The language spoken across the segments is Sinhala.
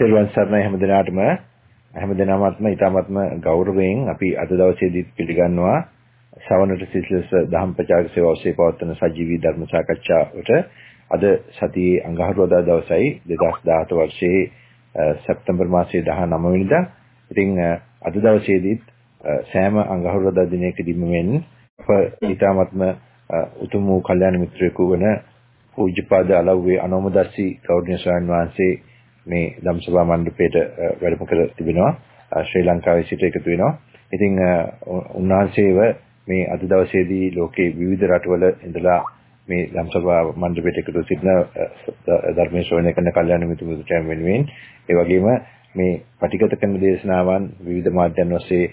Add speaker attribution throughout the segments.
Speaker 1: තෙරුවන් සරණයි හැම දිනාටම හැම දිනමත්ම ඊටමත්ම ගෞරවයෙන් අපි අද දවසේදී පිළිගන්නවා ශ්‍රවණට සිසිලස දහම් ප්‍රචාරක සේවාව ඔස්සේ පවත්වන සජීවී ධර්ම සාකච්ඡාවට අද සතියේ අඟහරුවාදා දවසයි 2017 වර්ෂයේ සැප්තැම්බර් මාසයේ 19 වෙනිදා. ඉතින් අද දවසේදීත් සෑම අඟහරුවාදා දිනයකදීම මෙන් අප ඊටමත්ම උතුම් වූ කල්යාණ මිත්‍රයෙකු වන පූජ්‍යපාද අලව්වේ අනෝමදස්සී ගෞරවනීය ස්වාමීන් වහන්සේ මේ ධම්සභා මණ්ඩපයට වැඩම කර තිබෙනවා ශ්‍රී ලංකාවේ සිට එකතු වෙනවා. ඉතින් උන්වහන්සේව මේ අද දවසේදී ලෝකේ විවිධ රටවල ඉඳලා මේ ධම්සභා මණ්ඩපයට එකතු සිටින ධර්මයේ ශ්‍රවණය කරන කල්යාණ මිතුරුන්ට වෙනුවෙන් ඒ වගේම මේ පටිගත කරන දේශනාවන් විවිධ මාධ්‍යයන් ඔස්සේ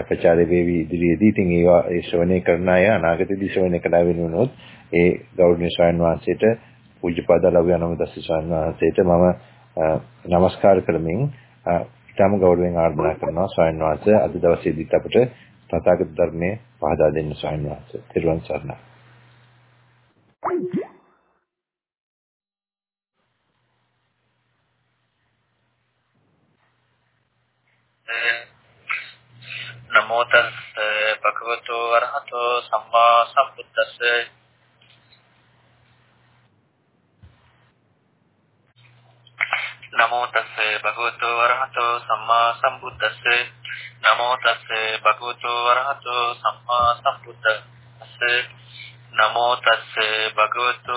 Speaker 1: ප්‍රචාරය වේවි ඉදිරියේදී ඉතින් ඒවා ඒ ශ්‍රවණය කරන අය අනාගතයේදී ශ්‍රවණය කළා වෙනුනොත් ඒ ගෞරවනීය ස්වාමීන් වහන්සේට පූජ්‍යපද ලව්‍ය අනුමදස්ස ස්වාමීන් වහන්සේට මම নমස්කාර කරමින් ඊටම ගෞරවයෙන් ආරාධනා කරනවා ස්වාමීන් වහන්සේ අද දවසේදීත් අපට තථාගත ධර්මයේ පහදා දෙන්න ස්වාමීන් වහන්සේ. ත්‍රිවන් සරණයි.
Speaker 2: නමෝ තස් භගවතු වරහතෝ සම්මා සම්බුද්දස්ස නමෝ තස්ස භගවතු වරහතෝ සම්මා සම්බුද්දස්ස. නමෝ තස්ස භගවතු වරහතෝ සම්මා සම්බුද්දස්ස. නමෝ තස්ස භගවතු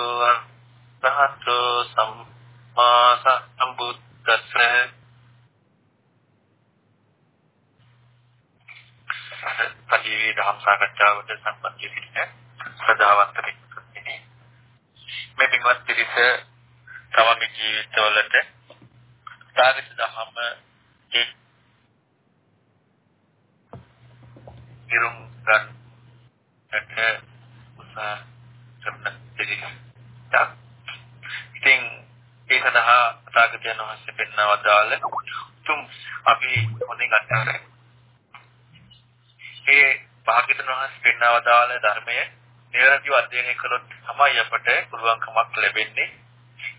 Speaker 2: වරහතෝ සම්මා සම්බුද්දස්ස. පරිවි දහම් සාකච්ඡාවට සම්බන්ධ සිටින සදාවන්ත පිටකනේ මේ පින්වත් පිරිස තමන්ගේ ජීවිතවලට සාගත දහම ඒ ඉරුම් ගන්නට උත්සාහ කරන දෙයක්. ඉතින් ඒ සඳහා සාගතයන් වහන්සේ පෙන්වවදාල තුම් අපි හොඳින් අත්දැකලා ඒ භාග්‍යතුන් වහන්සේ පෙන්වවදාල ධර්මය නිවැරදිව අධ්‍යයනය කළොත් තමයි අපට පුළුවන්කමක් ලැබෙන්නේ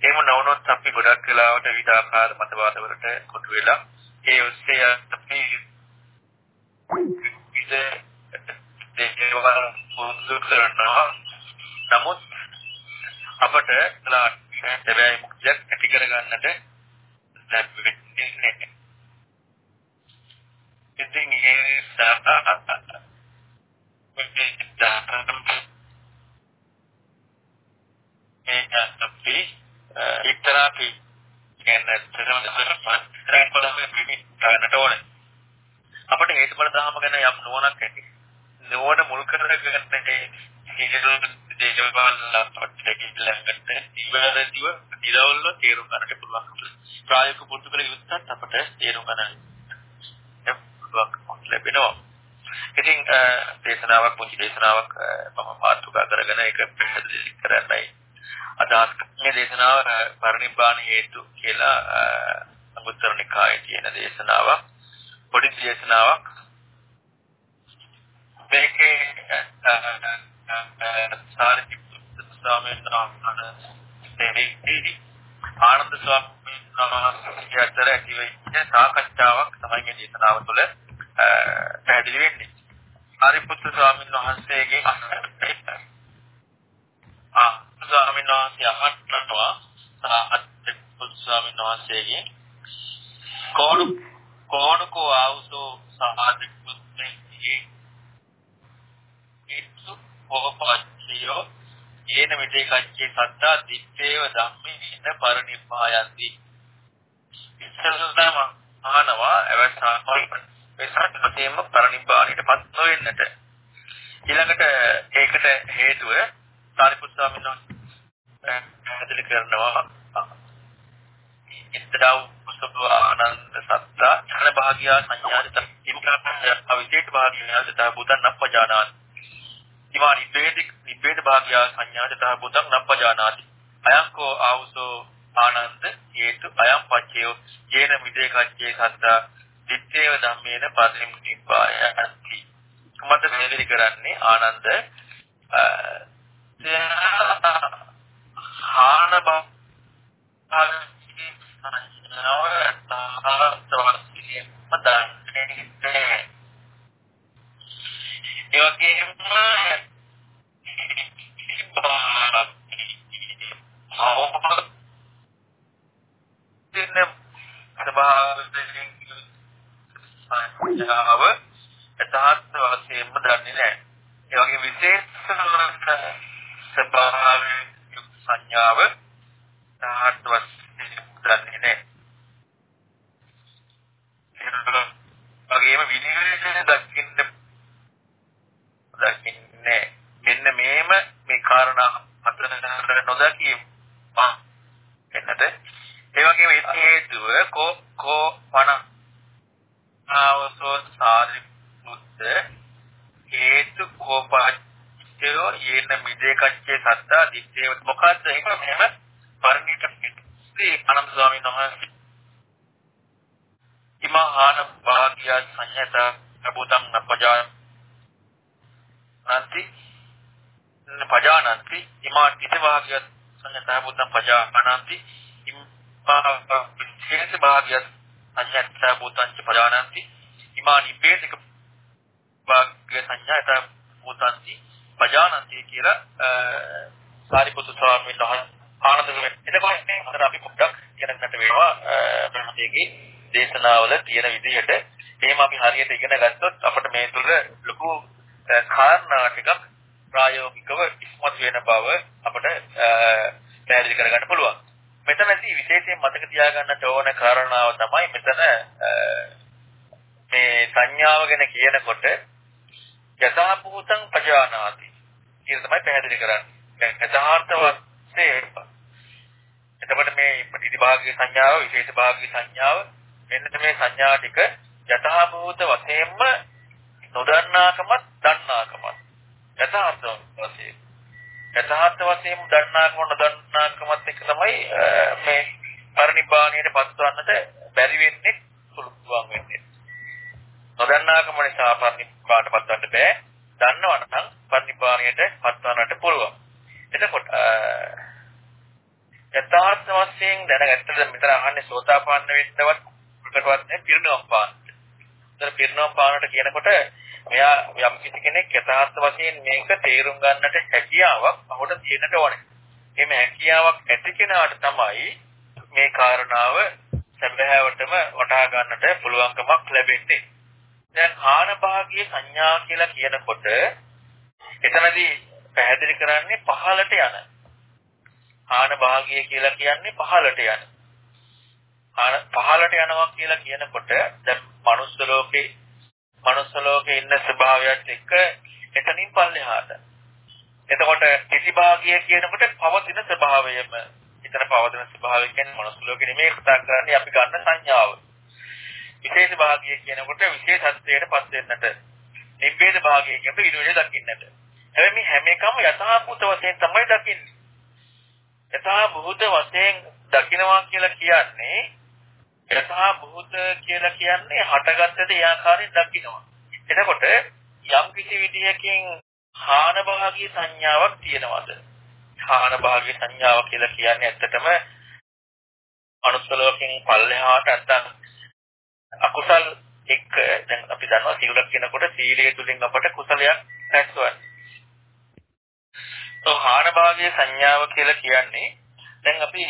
Speaker 2: එහෙම නොවුනොත් අපි ගොඩක් වෙලාවට විවිධාකාර මතවාදවලට කොටු වෙලා ඒ ඔස්සේ අපි විවිධ දේවල් පුරුදු කරනවා. නමුත් අපට සැබෑ මුක්තියක් ඇති කරගන්නට ලැබෙන්නේ නැහැ. ඉතින් ඒ නිසා ඒ අපි එක්තරා කියන්නේ තරම් ගන්නට ඕනේ. අපිට හේතුඵල ධර්ම ගැන යම් නුවණක් ඇති. නුවණ මුල් කරගෙන හේතු දේවල් අපිට කිල්ලකට ඉවරදිව දිරවල තේරුම් ගන්නට පුළුවන්. ප්‍රායෝගික පුරුදු කළ යුත්තත් අපිට තේරුම් ගන්න පුළුවන් ලැබෙනවා. ඉතින් දේශනාවක් පුංචි දේශනාවක් මම පාත්තුකා කරගෙන ඒක පැහැදිලි කරන්නයි අදහස් මේ දේශනාව පරිනිබ්බාන හේතු කියලා අංගුත්තර නිකායේ තියෙන දේශනාවක්. පොඩි දේශනාවක්. මේකේ සාරිපුත්ත ස්වාමීන් වහන්සේ ආනන්ද ස්වාමීන් වහන්සේ අතර ඇතිවෙච්ච සාකච්ඡාවක් තමයි මේ දේශනාව තුළ පැහැදිලි වෙන්නේ. සාරිපුත්ත ස්වාමීන් වහන්සේගෙන් ආ ස්වාමීන් වහන්සේ අහනවා සාහත් ස්වාමීන් වහන්සේගෙන්. කෝණු කෝණකෝ ආවුසෝ සාහත් පුත්‍රේ ඒසු ඕපච්චියෝ යේන මිදේ කච්චේ සත්තා දිත්තේව ධම්මේ ඉන පරිනිබ්බායන්ති. ඉස්සල්ලාම අහනවා අවස්ථාවයි මේ සත්‍යයෙන් පරිනිබ්බාණයටපත් නොවෙන්නට. ඊළඟට ඒකට හේතුව සාරිපුත් ස්වාමීන් වහන්සේ පැහැදිලි කරනවා. ඉන්ද්‍රව සබ්බ ආනන්ද සත්තා ඡන භාග්‍යා සංඥාදිත ඉම්කා අවිදේට භාග්‍යාදිත බුතං නප්පජානාති. ඉමා නිබ්බේද නිබ්බේද භාග්‍යා සංඥාදිත බුතං නප්පජානාති. අයංකෝ ආවුසෝ ආනන්ද හේතු අයම් පච්චයෝ යේන මිදේ කච්චේ සත්තා දිත්තේව ධම්මේන පරිම් නිබ්බාය අත්ති මත පැහැදිලි කරන්නේ ආනන්ද හාන බව වස්තුවන්ගෙන් දන්නේ ඒ වගේම දෙන්න ස්වභාවයෙන් සංඥාව යථාර්ථ වශයෙන්ම දන්නේ නැහැ. ඒ වගේ විශේෂ ස්වභාවයෙන් සංඥාව යථාර්ථ වශයෙන් දන්නේ නැහැ. ඒ වගේම විනිවිද දකින්න දකින්නේ මෙන්න මේම මේ කාරණා හතර නොදකීම එන්නද ඒ වගේම හේතුව කෝ කෝ පණ ආවසෝ සාරිපුත්ත හේතු කෝපච්චයෝ යේන මිදේ කච්චේ සත්තා දිත්තේ මොකද්ද? ඒක මෙහෙම පරිණිත පිටි අනන්ත ස්වාමීන් වහන්සේ. ඉමහාන භාග්‍ය සංයත අබුතම් නපජා නන්ති පජානන්ති. ඉමා තිත භාග්‍ය සංයත අබුතම් පජානන්ති. ඉමා විශේෂ භාග්‍ය සංයත භූතං ච පජානಂತಿ ඉමා නිබ්බේතික වාග්ය සංඥාත භූතಂತಿ පජානಂತಿ කියලා සාරිපුත්තු ස්වාමීන් වහන්සේ ආනන්දගම එතකොට මේ අතර අපි පොඩ්ඩක් ඉගෙනගන්නට වෙනවා බ්‍රහ්මදේගේ දේශනාවල තියෙන විදිහට එහෙම අපි හරියට ඉගෙන ගත්තොත් අපිට මේ තුල ලොකු කාරණා ටිකක් ප්‍රායෝගිකව ඉස්මතු වෙන බව අපිට පැහැදිලි කරගන්න පුළුවන්. මෙතනදී විශේෂයෙන් මතක තියාගන්නට ඕන කාරණාව තමයි මෙතන මේ සංඥාව ගැන කියනකොට යථාභූතං පජානාති කියන තමයි පැහැදිලි කරන්නේ. යථාර්ථ වශයෙන් එතකොට මේ ප්‍රතිභාගී සංඥාව විශේෂ භාගී සංඥාව මෙන්න මේ සංඥා ටික යථාභූත වශයෙන්ම නොදන්නාකමත් දන්නාකමත් යථාර්ථ වශයෙන් යථාර්ථ වශයෙන් දන්නාකම නොදන්නාකමත් එක තමයි මේ පරිනිබ්බාණයට පත්වන්නට බැරි වෙන්නේ පුළුවන් වෙන්නේ. නොදන්නාකම නිසා පරිනිබ්බාණයට පත්වන්න බෑ. දන්නවනම් පරිනිබ්බාණයට පත්වන්නට පුළුවන්. එතකොට යථාර්ථ වශයෙන් දැනගත්තද මෙතන අහන්නේ සෝතාපන්න වෙන්නවත් ප්‍රකටවත් නැහැ පිරිනවම් පාන්න. ඒතර පිරිනවම් පානට කියනකොට මෙයා යම් කිසි කෙනෙක් යථාර්ථ වශයෙන් මේක තේරුම් ගන්නට හැකියාවක් අපට තියෙන්නට ඕනේ. එimhe හැකියාවක් ඇති කෙනාට තමයි මේ කාරණාව සැබෑවටම වටහා ගන්නට පුළුවන්කමක් ලැබෙන්නේ. දැන් ආන භාගීය සංඥා කියලා කියනකොට එතනදී පැහැදිලි කරන්නේ පහළට යන. ආන භාගීය කියලා කියන්නේ පහළට යන. ආන පහළට යනවා කියලා කියනකොට දැන් මනුස්ස ලෝකේ මනුස්ස ලෝකේ ඉන්න ස්වභාවයත් එක්ක එතනින් පල්ලෙහාට. එතකොට කිසිභාගිය කියනකොට පවතින ස්වභාවයම එතන පවතින ස්වභාවය කියන්නේ මනුස්ස ලෝකේ නෙමෙයි කතා කරන්නේ අපි ගන්න සංඥාව. විශේෂ භාගිය කියනකොට විශේෂත්වයට පත් වෙන්නට. නිබ්බේද භාගිය කියනකොට විනෝඩය දකින්නට. හැබැයි මේ හැම එකම යථාභූත වශයෙන් තමයි දකින්නේ. යථාභූත වශයෙන් දකින්නවා කියලා කියන්නේ යථා භූත කියලා කියන්නේ හටගත්තද ඒ ආකාරයෙන් දකින්නවා. එතකොට යම් කිසි විදියකින් හාන භාගී සංඥාවක් තියෙනවද? හාන භාගී සංඥාව කියලා කියන්නේ ඇත්තටම අනුස්සලෝකෙන් පල්ලෙහාට නැත්තම් අකුසල් එක්ක දැන් අපි දන්නවා සීලයක් කියනකොට සීලයේ තුලින් අපට කුසලයක් රැස්වන්නේ. તો හාන භාගී සංඥාව කියලා කියන්නේ දැන් අපි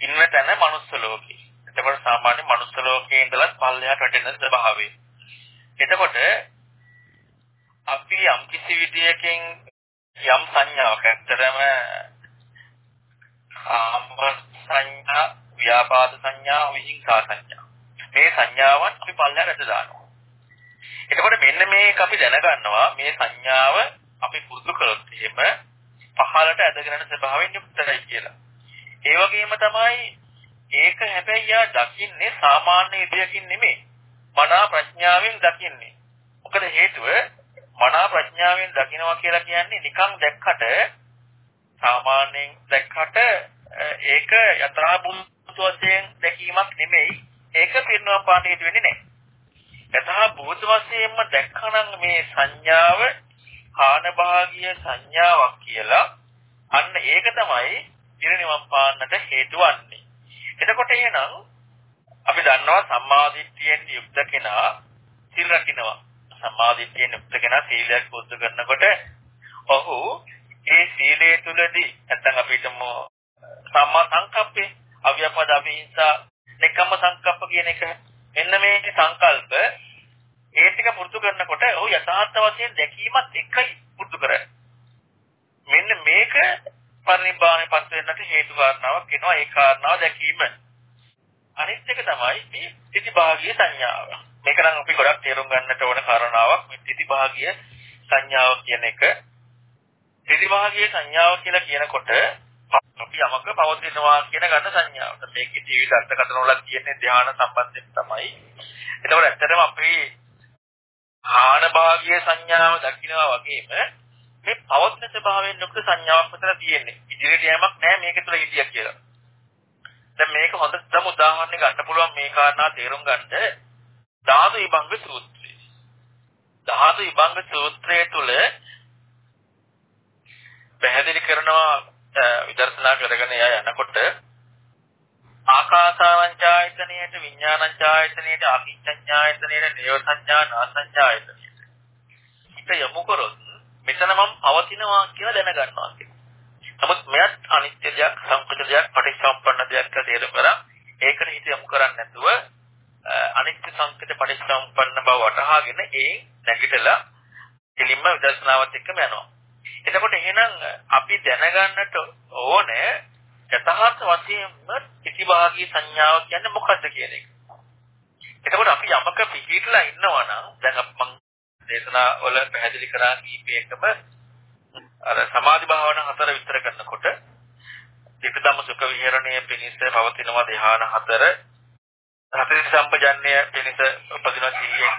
Speaker 2: ඉන්න තැන මනුස්ස ලෝකේ. එතකොට සාමාන්‍ය මනුස්ස ලෝකයේ ඉඳලා පල්ලෙහාට වැටෙන ස්වභාවය. එතකොට අපි යම් කිසි විදියකින් යම් සංඥාවක් ඇත්තරම ආම්බ සංඥා, ව්‍යාපාද සංඥා, විහිංසා සංඥා. මේ සංඥාවන් අපි පල්ලෙහාට දානවා. එතකොට මෙන්න මේක අපි දැනගන්නවා මේ සංඥාව අපි පුරුදු කළොත් එහෙම පහළට ඇදගෙන යන ස්වභාවයෙන් යුක්තයි කියලා. ඒ වගේම තමයි ඒක හැබැයි යා දකින්නේ සාමාන්‍ය ඉදියකින් නෙමෙයි. මනා ප්‍රඥාවෙන් දකින්නේ. මොකද හේතුව මනා ප්‍රඥාවෙන් දකිනවා කියලා කියන්නේ නිකන් දැක්කට සාමාන්‍යයෙන් දැක්කට ඒක යථාභූත වශයෙන් දැකීමක් නෙමෙයි. ඒක පිරිනවම් පාට හේතු වෙන්නේ නැහැ. යථාභූත වශයෙන්ම දැක්කනම් මේ සංඥාව හාන භාගීය සංඥාවක් කියලා අන්න ඒක තමයි පිරිනිවන් පාන්නට හේතු වන්නේ. එතකොට එහෙනම් අපි දන්නවා සම්මාදිට්ඨියෙන් යුක්ත කෙනා සිල් රකින්නවා. සම්මාදිට්ඨියෙන් යුක්ත කෙනා සීලයක් පුරුදු කරනකොට ඔහු ඒ සීලය තුලදී නැත්නම් අපි හිතමු සම්මා සංකප්පේ අව්‍යාපාද අවිහිංසා නිකම්ම සංකප්ප කියන එක මෙන්න මේ සංකල්ප ඒ ටික පුරුදු කරනකොට ඔහු යථාර්ථ වශයෙන් දැකීමත් එකයි පුරුදු කරන්නේ. මෙන්න මේක පරිනිබ්බාණය පත් වෙන්නට හේතු කාරණාවක් වෙනවා ඒ කාරණාව දැකීම. අනිත් එක තමයි මේ ප්‍රතිභාගීය සංඥාව. මේක නම් අපි ගොඩක් තේරුම් ගන්නට ඕන කාරණාවක් මේ ප්‍රතිභාගීය සංඥාව කියන එක. ප්‍රතිභාගීය සංඥාව කියලා කියනකොට අපි යමක පවතිනවා කියන ගන්න සංඥාව. මේකේ ජීවිත අර්ථකථන වල කියන්නේ ධ්‍යාන සම්බන්ධයෙන් තමයි. එතකොට ඇත්තටම අපි ආන භාගීය සංඥාව දකිනවා වගේම මේ පවත්න ස්වභාවයෙන් යුක්ත සංඥාවක් විතර තියෙන්නේ. ඉදිරියට යෑමක් නැහැ මේක තුළ හිතියක් කියලා. දැන් මේක හොඳටම උදාහරණයක් ගන්න පුළුවන් මේ කාරණා තේරුම් ගන්න ධාතු විභංග සූත්‍රය. ධාතු විභංග සූත්‍රය තුළ පැහැදිලි කරනවා විදර්ශනා කරගෙන යනකොට ආකාසාවංචායතනයේට විඥානංචායතනයේට අභිඥායතනයේට නේව සංඥා නාසංචායතනයට හිත යොමු කරොත් මෙතන මම පවතිනවා කියලා දැනගන්නවා කියලා. නමුත් මෙයත් අනිත්‍ය දෙයක්, සංකත දෙයක්, පටිච්චසමුප්පන්න දෙයක් කියලා තේරුම් කරා ඒකට හිත යොමු කරන්නේ නැතුව අනිත්‍ය සංකත පටිච්චසමුප්පන්න බව වටහාගෙන ඒ නැගිටලා දෙලින්ම විදර්ශනාවත් එක්කම යනවා. එතකොට එහෙනම් අපි දැනගන්නට ඕනේ යථාර්ථ වශයෙන්ම ප්‍රතිභාගී සංඥාව කියන්නේ මොකක්ද කියන එක. එතකොට අපි යමක පිළිහිట్లా ඉන්නවා නම් දැන් මම දේශනා වල පැහැදිලි කරා කීපයකම අර සමාධි භාවනා හතර විස්තර කරනකොට ධිටධම්ම සුඛ විහරණයේ පිණිස පවතිනවා ධ්‍යාන හතර හතර සම්පජන්‍ය පිණිස උපදින සිහියෙන්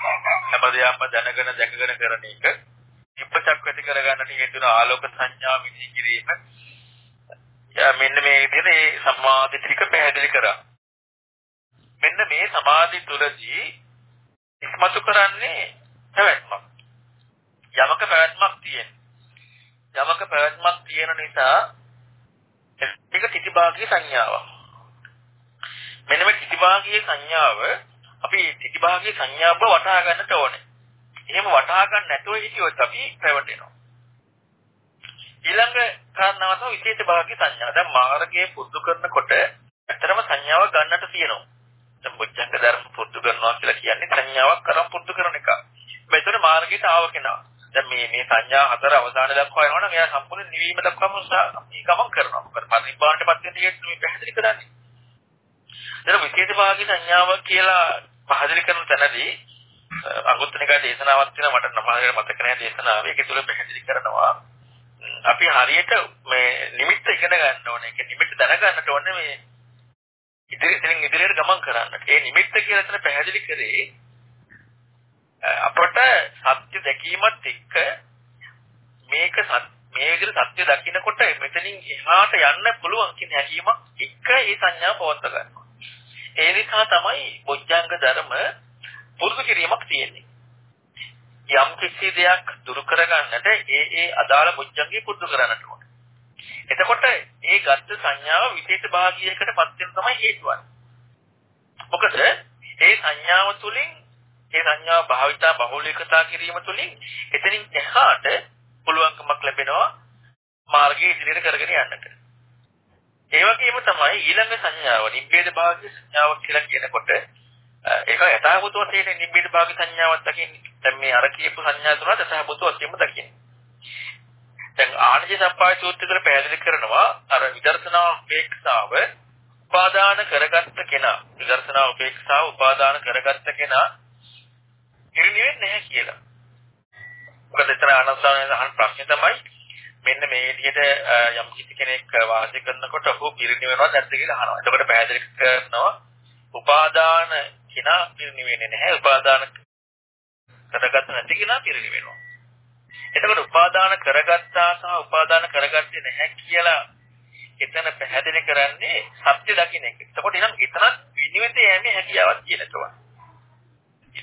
Speaker 2: හැමදේම දැනගෙන දැකගෙන කරන එක ඉප්පචක් ඇති කරගන්නට හේතුන ආලෝක සංඥා විදි කිරීම මෙන්න මේ විදිහට සමාධි ටික පැහැදිලි කරා මෙන්න මේ සමාධි තුලදී ඉස්මතු කරන්නේ පැවැත්මක්. යමක පැවැත්මක් තියෙන. යමක පැවැත්මක් තියෙන නිසා ඒක තිතිභාගී සංඥාවක්. මෙන්න මේ තිතිභාගී සංඥාව අපි තිතිභාගී සංඥාව වටහා ගන්නට ඕනේ. එහෙම වටහා ගන්න නැතුව හිටියොත් අපි පැවැටෙනවා. ඊළඟ කාරණාව තමයි විශේෂ භාගී සංඥා. දැන් මාර්ගයේ පුරුදු කරනකොට ඇත්තටම සංඥාව ගන්නට තියෙනවා. දැන් මුච්ඡංග ධර්ම පුරුදු කරනවා කියලා කියන්නේ සංඥාවක් කරන් පුරුදු කරන එක. මෙතන මාර්ගයට ආව කෙනා. දැන් මේ මේ සංඥා හතර අවසාන දක්වා යනවනම් එයා සම්පූර්ණ නිවීම දක්වාම මේ ගමන් කරනවා. මොකද පරිනිබ්බාණයට පත් වෙන දෙයක් මේ පැහැදිලි කරන්නේ. දැන් විශේෂ භාගී සංඥාව කියලා පහදලි කරන තැනදී අඟුත්තනිකා දේශනාවක් තියෙනවා මට නමාගෙන මතක නැහැ දේශනාව. ඒකේ තුල පැහැදිලි කරනවා අපි හරියට මේ නිමිත්ත ඉගෙන ගන්න ඕනේ. ඒක නිමිත්ත දැනගන්නට ඕනේ මේ ඉදිරියෙන් ඉදිරියට ගමන් කරන්නට. ඒ නිමිත්ත කියලා තන පැහැදිලි කරේ අපට සත්‍ය දැකීමත් එක්ක මේක මේ විදිහට සත්‍ය දකින්නකොට මෙතනින් එහාට යන්න පුළුවන් කියන හැඟීමක් එක්ක ඒ සංඥාව පවත්ව ගන්නවා. ඒ නිසා තමයි බොජ්ජංග ධර්ම පුරුදු කිරීමක් තියෙන්නේ. යම් කිසි දෙයක් දුරු කරගන්නට ඒ ඒ අදාළ බොජ්ජංගේ පුරුදු කරන්නට ඕනේ. එතකොට ඒ ගත්ත සංඥාව විශේෂ භාගියකට පත් වෙන තමයි හේතුව. මොකද ඒ සංඥාව තුළින් ඒ සංඥාව භාවිතා බහුලීකතා කිරීම තුළින් එතනින් එහාට පුළුවන්කමක් ලැබෙනවා මාර්ගයේ ඉදිරියට කරගෙන යන්නට. ඒ වගේම තමයි ඊළඟ සංඥාව නිබ්බේද භාග්‍ය සංඥාව කියලා කියනකොට ඒක යථාභූත වශයෙන් නිබ්බේද භාග්‍ය සංඥාවක් දකින්නේ. දැන් මේ අර කියපු සංඥා තුනත් යථාභූත වශයෙන්ම දකින්නේ. දැන් ආනජ සම්පාය සූත්‍රය පැහැදිලි කරනවා අර විදර්ශනා උපේක්ෂාව උපාදාන කරගත්ත කෙනා විදර්ශනා උපේක්ෂාව උපාදාන කරගත්ත කෙනා පිරිනිවෙන්නේ නැහැ කියලා. මොකද එතන ආනන්දසාරයන් අහන ප්‍රශ්නේ තමයි මෙන්න මේ විදිහට යම් කිසි කෙනෙක් වාසය කරනකොට ඔහු පිරිනිවෙනවද නැද්ද කියලා අහනවා. එතකොට පැහැදිලි කරනවා උපාදාන කිනා පිරිනිවෙන්නේ නැහැ. උපාදාන කරගත්ත නැති කෙනා පිරිනිවෙනවා. එතකොට උපාදාන කරගත්තා සහ උපාදාන කරගත්තේ නැහැ කියලා එතන පැහැදිලි කරන්නේ සත්‍ය දකින්න එක. එතකොට එනම් එතනත් විනිවිද යෑමේ හැකියාවක් තියෙනවා.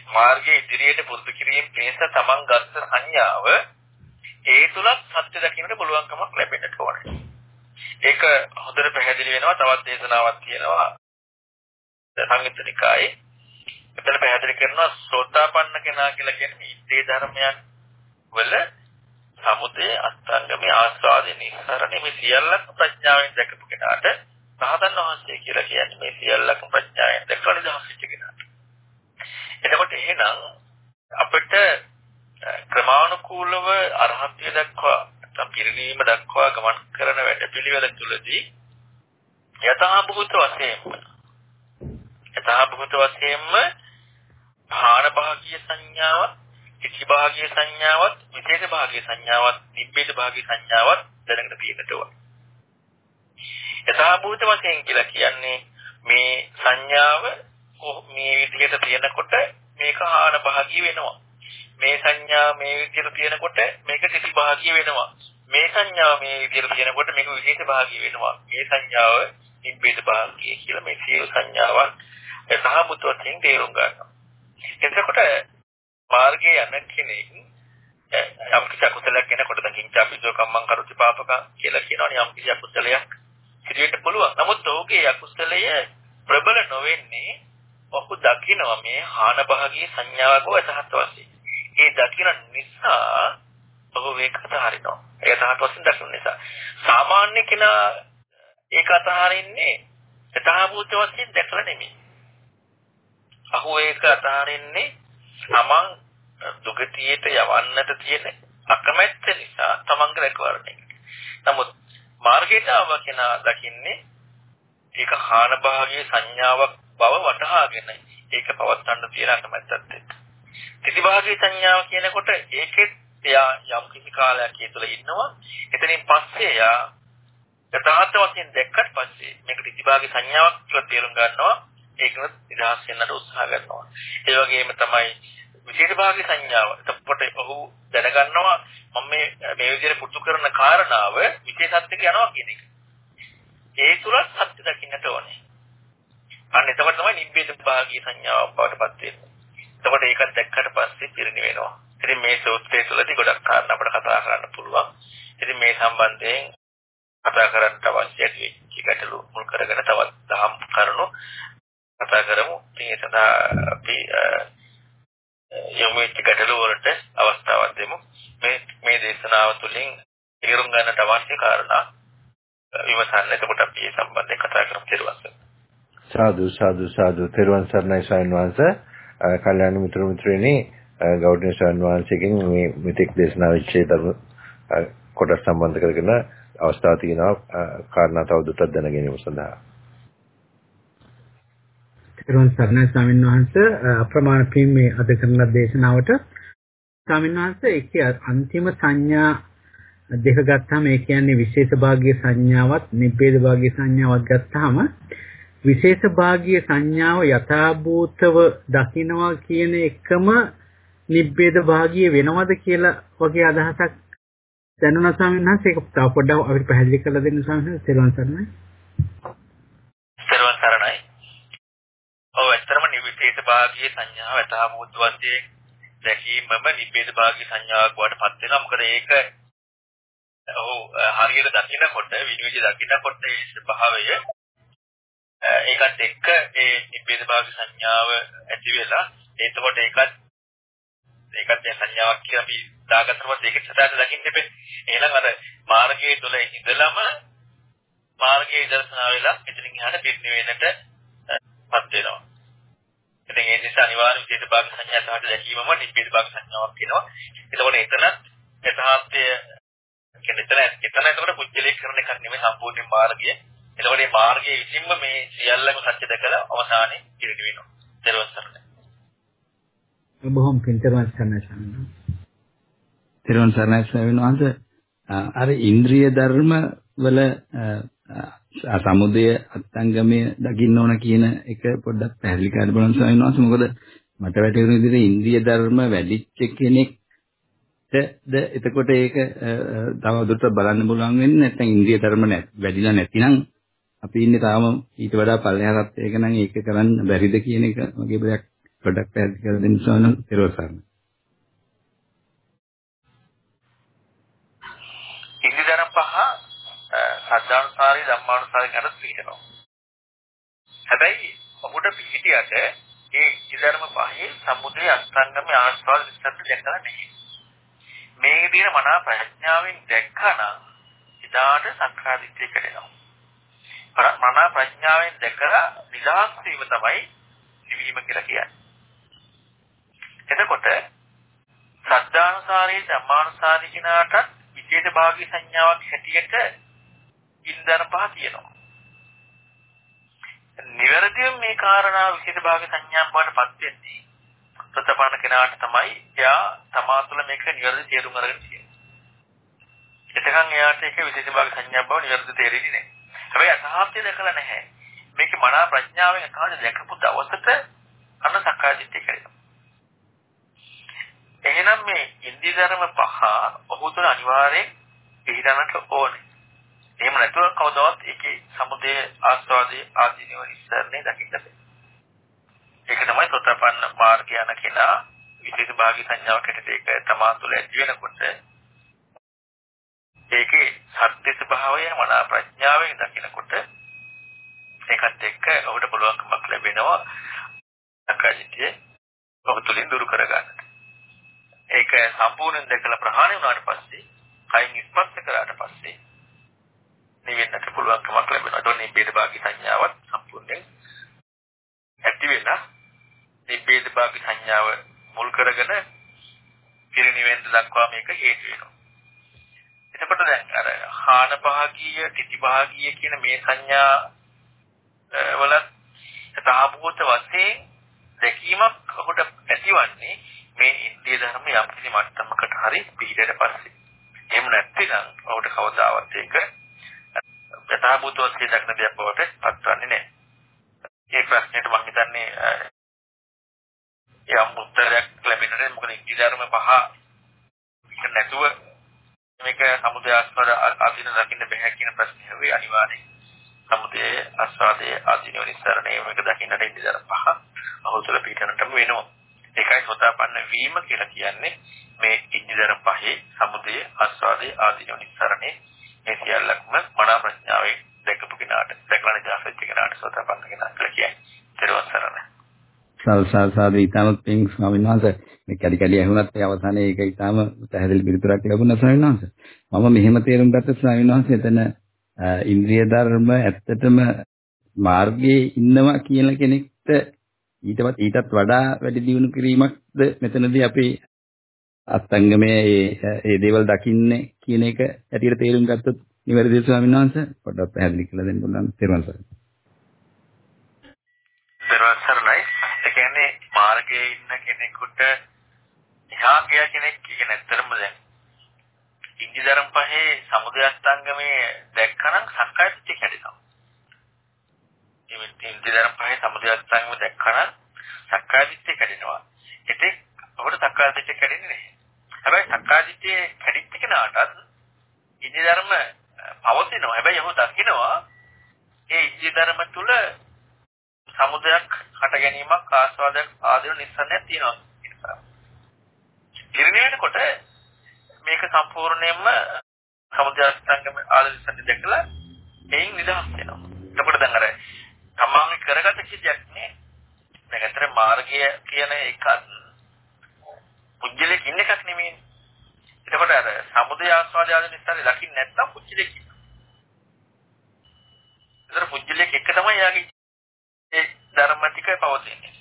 Speaker 2: මාර්ගයේ ඉදිරියට පුරුදු කිරීම පිණිස තමන් ගත්ත සංඥාව ඒ තුලත් සත්‍ය දකින්නට පුළුවන්කමක් ලැබෙන්නට ඕනේ. ඒක හොඳට පැහැදිලි වෙනවා තවත් දේශනාවක් කියනවා සංයුත්තනිකායේ එතන පැහැදිලි කරනවා සෝතාපන්න කෙනා කියලා කියන්නේ ඉන්ද්‍රිය ධර්මයන් වල සමුදය අස්තංගමේ ආස්වාදේ නිස්සරණේ මේ සියල්ලක් ප්‍රඥාවෙන් දැකපු කෙනාට සාධන වහන්සේ කියලා කියන්නේ මේ සියල්ලක් ප්‍රඥාවෙන් දැකලා නිදහස් වෙච්ච කෙනාට. එතකොට එහෙනම් අපිට ක්‍රමානුකූලව අරහත්ත්වයට දක්වා නැත්නම් පිරිණීම දක්වා ගමන් කරන වැඩපිළිවෙල තුළදී යථාභූත වශයෙන්ම යථාභූත වශයෙන්ම භාන භාගීය සංඥාවත් කිසි භාගීය සංඥාවත් විශේෂ භාගීය සංඥාවත් නිබ්බේද භාගීය සංඥාවත් දැනගෙන තියෙන්නට ඕන. යථාභූත වශයෙන් කියලා කියන්නේ මේ සංඥාව මේ විදිහට තියෙනකොට මේක හාන භාගී වෙනවා. මේ සංඥා මේ විදිහට තියෙනකොට මේක සිසි භාගිය වෙනවා. මේ සංඥාව මේ විදිහට තියෙනකොට මේක විශේෂ භාගිය වෙනවා. මේ සංඥාව නිබ්බේද භාගිය කියලා මේ සියලු සංඥාවන් සහමුත වශයෙන් තේරුම් ගන්නවා. එතකොට මාර්ගයේ යන කෙනෙක් යම් කිසි අකුසලයක් වෙනකොට දැන් කිංචාපිසෝ කම්මං කරුති පාපක කියලා කියනවනේ යම් කිසි අකුසලයක් සිදුවෙන්න පුළුවන්. නමුත් ඔහුගේ අකුසලය ප්‍රබල නොවෙන්නේ ඔහු දකිනවා මේ හාන භාගී සංඥාවක වතහත් වශයෙන්. ඒ දකින නිසා ඔහු ඒක අතහරිනවා. ඒක තහත් වශයෙන් දකින නිසා. සාමාන්‍ය කෙනා ඒක අතහරින්නේ යථාභූත වශයෙන් දැකලා නෙමෙයි. අහු ඒක අතහරින්නේ තමන් දුගතියට යවන්නට තියෙන අකමැත්ත නිසා තමන්ගේ රැකවරණය. නමුත් මාර්ගයට ආව කෙනා දකින්නේ ඒක හාන භාගයේ සංඥාවක් බව වටහාගෙන ඒක පවත්වන්න තියෙන අකමැත්තත් එක්ක. ප්‍රතිභාගී සංඥාව කියනකොට ඒකෙත් එයා යම් කිසි කාලයක් ඒ තුළ ඉන්නවා. එතනින් පස්සේ එයා යථාර්ථ වශයෙන් දැක්කට පස්සේ මේක ප්‍රතිභාගී සංඥාවක් කියලා තේරුම් ගන්නවා. ඒකවත් නිදහස් වෙන්නට උත්සාහ කරනවා. ඒ වගේම තමයි විශේෂ භාගී සංඥාව. එතකොට ඔහු දැනගන්නවා මම මේ මේ විදිහට පුතු කරන කාරණාව විශේෂත්වයක යනවා කියන එක. ඒ තුලත් සත්‍ය දකින්නට ඕනේ. අන්න එතකොට තමයි නිබ්බේද භාගී සංඥාව බවට පත් වෙන්නේ. එතකොට ඒකත් දැක්කට පස්සේ පිරිණි වෙනවා. ඉතින් මේ සූත්‍රය තුළදී ගොඩක් කාරණා අපිට කතා කරන්න පුළුවන්. ඉතින් මේ සම්බන්ධයෙන් කතා කරන්න අවශ්‍ය ගැටලු මුල් කරගෙන තවත් දහම් කරුණු කතා කරමු. ඉතින් ඒ සඳහා අපි යොමු වෙච්ච ගැටලු වලට අවස්ථාවක් දෙමු. මේ මේ දේශනාව තුළින් තේරුම් ගන්නට අවශ්‍ය කාරණා විමසන්න. එතකොට අපි මේ සම්බන්ධයෙන් කතා කරමු.
Speaker 1: සාදු සාදු සාදු තෙරුවන් සරණයි ස්වාමීන් වහන්සේ කල්යාණ මිත්‍ර මිත්‍රයනි ගෞරවනීය ස්වාමීන් වහන්සේගෙන් මේ මෙතෙක් දේශනා වෙච්ච ධර්ම කොටස් සම්බන්ධ කරගෙන අවස්ථාව තියෙනවා කාරණා තවදුරටත් දැන ගැනීම සඳහා.
Speaker 3: ඊළඟ සර්ණයි ස්වාමීන් වහන්සේ. අප්‍රමාණ පින් මේ අද කරන දේශනාවට ස්වාමීන් වහන්සේ ඒකේ අන්තිම සංඥා දෙක ගත්තාම ඒ කියන්නේ විශේෂ භාගීය සංඥාවත් නිබ්බේද භාගීය සංඥාවත් ගත්තාම විශේෂ භාගීය සංඥාව යථාභූතව දකිනවා කියන එකම නිබ්බේද භාගීය වෙනවද කියලා වගේ අදහසක් දැනුණා ස්වාමීන් වහන්සේ. ඒක තව පොඩ්ඩක් අපිට පැහැදිලි කරලා දෙන්න ස්වාමීන් වහන්සේ. සර්වන් සරණයි.
Speaker 2: සර්වන් සරණයි. ඔව් ඇත්තටම නිවිශේෂ භාගීය සංඥාව යථාභූත වශයෙන් දැකීමම නිබ්බේද භාගීය සංඥාවක් බවට පත් වෙනවා. මොකද ඒක ඔව් හරියට දකිනකොට විනිවිද දකිනකොට ඒ ස්වභාවය ඒකත් එක්ක ඒ නිබ්බේද භාග සංඥාව ඇති වෙලා එතකොට ඒකත් ඒකත් ඒ සංඥාවක් කියලා අපි දාගත්තම ඒකත් සදාට දකින්න එපේ. එහෙනම් අර මාර්ගයේ තුල ඉඳලම මාර්ගයේ දර්ශනා වෙලා එතනින් එහාට පිටින් වෙනට පත් වෙනවා. ඉතින් ඒ නිසා අනිවාර්ය විශේෂ භාග සංඥා සහට දැකීමම නිබ්බේද භාග සංඥාවක් වෙනවා. එතකොට එතන යථාර්ථය කියන්නේ එතන එතන එතකොට පුජ්‍යලේ කරන එකක් නෙමෙයි සම්පූර්ණ මාර්ගය. එතකොට මේ මාර්ගයේ විසින්ම මේ සියල්ලම සත්‍ය දැකලා අවසානයේ පිරිනි වෙනවා. දරුවන් සරණයි.
Speaker 3: බොහොම පින්තරවත් සරණයි.
Speaker 4: දරුවන් සරණයි ස්වාමීන් වහන්සේ අර ඉන්ද්‍රිය ධර්ම වල සමුදය අත්ංගමය දකින්න ඕන කියන එක පොඩ්ඩක් පැහැදිලි කරන්න බලන්න ස්වාමීන් වහන්සේ මොකද මට වැටහෙන විදිහට ඉන්ද්‍රිය ධර්ම වැඩිච්ච කෙනෙක් ද එතකොට ඒක තව දුරට බලන්න පුළුවන් වෙන්නේ නැත්නම් ඉන්ද්‍රිය ධර්ම වැඩිලා නැතිනම් අපි ඉන්නේ තාම ඊට වඩා පල්ලෙහා තත්ත්වයක නම් ඒක කරන්න බැරිද කියන එක වගේ දෙයක් පොඩ්ඩක් පැහැදිලි කරලා දෙන්න සෝනම් පෙරවසන්න.
Speaker 2: ඉන්දියදරම් පහ සද්ධානුසාරී ධම්මානුසාරී ගැන පිළිගනවා. හැබැයි ඔහුට පිළිහිටියට ඒ ඉතිධර්ම පහේ සමුදේ අස්තංගමේ ආස්වාද විස්තර දැකලා නැහැ. මේ විදිහට මනා ප්‍රඥාවෙන් දැක්කනම් ඉදාට සංඛාදිත්‍ය කරනවා. මනා ප්‍රඥාවෙන් දැකලා නිදහස් වීම තමයි නිවීම කියලා කියන්නේ. එතකොට සද්ධානුසාරී ධම්මානුසාරී කිනාට විශේෂ භාගී සංඥාවක් හැටියට ඉන්දර පහ තියෙනවා. නිවැරදිව මේ කාරණා විශේෂ භාගී සංඥාවක් බවට පත් වෙන්නේ ප්‍රතපන්න කෙනාට තමයි එයා තමා තුළ මේක නිවැරදි තේරුම් අරගෙන තියෙන්නේ. එතකන් එයාට ඒක විශේෂ භාගී සංඥාවක් බව නිවැරදි තේරෙන්නේ නැහැ. හැබැයි අසහාත්‍ය දැකලා නැහැ. මේක මනා ප්‍රඥාවෙන් අකාද දැකපු දවසට අන්න සක්කායදිට්ඨිය කරනවා. එහෙනම් මේ ඉන්ද්‍රිය ධර්ම පහ ඔහු තුළ අනිවාර්යෙන් පිළිගන්නට ඕනේ. එහෙම නැතුව කවදාවත් ඒකේ සමුදය ආස්වාදයේ ආදී නිවනිස්සරණේ දකින්න බෑ. ඒක තමයි සෝතපන්න මාර්ගය යන කෙනා විශේෂ භාගී සංඥාවක් හැටියට ඒක තමා තුළ ඇති වෙනකොට ඒකේ සත්‍ය ස්වභාවය මනා ප්‍රඥාවෙන් දකිනකොට ඒකත් එක්ක ඔහුට පුළුවන්කමක් ලැබෙනවා අකජිතේ ඔහු තුලින් දුරු කරගන්නට. ඒක සම්පූර්ණයෙන් දැකලා ප්‍රහාණය වුණාට පස්සේ කයින් ස්පර්ශ කරාට පස්සේ නිවෙන්නට පුළුවන්කමක් ලැබෙනවා. ඒතකොට නිබ්බේද භාගී සංඥාවත් සම්පූර්ණයෙන් ඇති වෙලා නිබ්බේද භාගී සංඥාව මුල් කරගෙන පිරිනිවෙන්න දක්වා මේක හේතු වෙනවා. එතකොට දැන් අර හාන භාගීය, තිති භාගීය කියන මේ සංඥා වල තාභූත වශයෙන් දැකීමක් ඔබට ඇතිවන්නේ මේ ඉන්දිය ධර්ම යම් කිසි මට්ටමකට හරි පිළිදෙට පස්සේ. එහෙම නැත්නම් ඔහුට කවදාවත් ඒක යථාභූත වශයෙන් දක්න දෙයක් බවට පත්වන්නේ නැහැ. ඒ ප්‍රශ්නෙට මම හිතන්නේ යම් උත්තරයක් ලැබෙන්නේ මොකද ඉන්දිය ධර්ම පහ එක නැතුව මේක සමුදය ආස්වාද ආදීන දකින්න බැහැ කියන ප්‍රශ්නේ හරි අනිවාර්යයෙන් සමුදය ආස්වාදයේ ආදීන විස්තරණය මේක දකින්නට ඉන්දිය ධර්ම පහ අහුතල පිටනටම වෙනවා. ඒකයි සෝතාපන්න වීම කියලා කියන්නේ මේ ඉන්දිදර පහේ සමුදය ආස්වාදයේ ආදීනෝ නිස්සරණේ මේ සියල්ලක්ම මනා ප්‍රඥාවෙන් දැකපු කෙනාට දැකලා නිදහස් වෙච්ච කෙනාට සෝතාපන්න කෙනා කියලා කියන්නේ. ඊට සරණ.
Speaker 4: සල් සල් සාදු ඊටමත් පිං ස්වාමීන් වහන්සේ මේ කැඩි කැඩි ඇහුණත් ඒ අවසානයේ ඒක ඊටම පැහැදිලි පිළිතුරක් ලැබුණා ස්වාමීන් වහන්සේ. මම මෙහෙම තේරුම් ගත්ත ස්වාමීන් වහන්සේ එතන ඉන්ද්‍රිය ධර්ම ඇත්තටම මාර්ගයේ ඉන්නවා කියන කෙනෙක්ට ඊටවත් ඊටත් වඩා වැඩි දියුණු කිරීමක්ද මෙතනදී අපි අත්ංගමයේ මේ දේවල් දකින්නේ කියන එක ඇටියට තේරුම් ගත්තොත් නිවැරදිද ස්වාමීන් වහන්සේ පොඩ්ඩක් පැහැදිලි කරලා දෙන්න පුළුවන් තේරුම් ගන්න.
Speaker 2: සරණයි. ඒ කියන්නේ මාර්ගයේ ඉන්න කෙනෙකුට එහා ගිය කෙනෙක් කියන ඇත්තරම දැන් ඉන්දිදරම් පහේ සමුදයස්තංගමේ දැක්කනම් සක්කාය දිට්ඨිය කැඩෙනවා. ඉන්ද්‍රියයන් පහේ සමුදයත්සංගම දැක්කම සක්කාදිට්ඨිය කැඩෙනවා. ඒකේ අපට සක්කාදිට්ඨිය කැඩෙන්නේ නැහැ. හැබැයි සක්කාදිට්ඨිය කැඩිච්ච කෙනාටත් ඉන්ද්‍රිය ධර්ම පවතිනවා. හැබැයි ඔහු දකිනවා ඒ ඉන්ද්‍රිය ධර්ම තුල සමුදයක් හට ගැනීමක් ආස්වාදයක් ආදීන නිස්සන්නයක් තියෙනවා. ඉරිනේනකොට මේක සම්පූර්ණයෙන්ම සමුදයස්තංගම ආදීන දැකලා එයින් නිදහස් වෙනවා. එතකොට දැන් අර තමන්ගේ කරගත කිසියක් නෑ. දැන් අතර මාර්ගය කියන එකත් පුජ්‍යලෙක ඉන්න එකක් නෙමෙයි. එතකොට අර සමුදය ආස්වාද ආදී නිසා දකින්න නැත්තම් පුජ්‍යලෙක ඉන්නවා. ඒතර පුජ්‍යලෙක එක තමයි යාගේ ඒ ධර්ම ටික පවතින්නේ.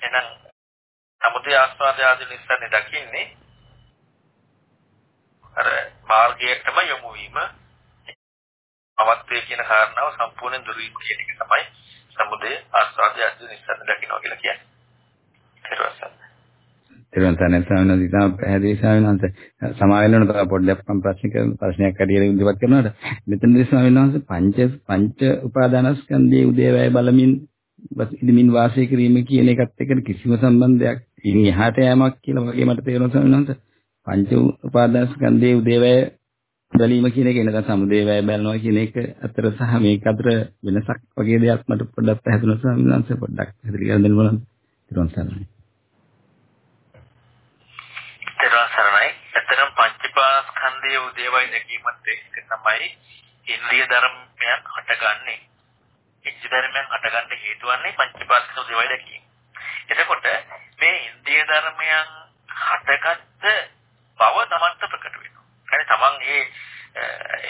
Speaker 2: එහෙනම් සමුදය ආස්වාද ආදී නිසා දකින්නේ අර මාර්ගයටම යොමු වීම අවත්වයේ කියන කාරණාව සම්පූර්ණයෙන් දුරු වීම කියන එක තමයි සමුදේ ආස්වාදය අධි නිස්සන්න දකින්නවා කියලා කියන්නේ. ඊට
Speaker 4: තිරුවන් සරණයි ස්වාමීන් වහන්සේ ඉතාම පැහැදිලි ස්වාමීන් වහන්සේ සමා වෙනවන තව පොඩ්ඩක් මම ප්‍රශ්න කරන ප්‍රශ්නයක් ඇටියට ඉදිරිපත් කරනවාට. මෙතනදී ස්වාමීන් වහන්සේ පංච පංච උපාදානස්කන්ධයේ උදේවැය බලමින් ඉදමින් වාසය කිරීම කියන එකත් එක්ක කිසිම සම්බන්ධයක් ඉන් එහාට යෑමක් කියලා වගේ මට තේරෙනවා ස්වාමීන් වහන්සේ. පංච උපාදානස්කන්ධයේ උදේවැය බැලීම කියන එක එනකන් සමුදේ වැය බලනවා කියන එක අතර සහ මේක අතර වෙනසක් වගේ දෙයක් මට පොඩ්ඩක් පැහැදිලිව ස්වාමීන් වහන්සේ. පොඩ්ඩක් පැහැදිලි කරලා දෙන්න බලන්න. ඊට පස්සේ
Speaker 2: තෙරුවන් සරණයි. ඇත්තටම පංචපාස්කන්ධයේ උදේවයි දැකීමත් එක්ක තමයි ඉන්ද්‍රිය ධර්මයන් හටගන්නේ. ඉන්ද්‍රිය ධර්මයන් හටගන්න හේතු වන්නේ පංචපාස්කෝ දේවල් දැකීම. එතකොට මේ ඉන්ද්‍රිය ධර්මයන් හටගත්ත බව තමන්ට ප්‍රකට වෙනවා. يعني තමන් ඒ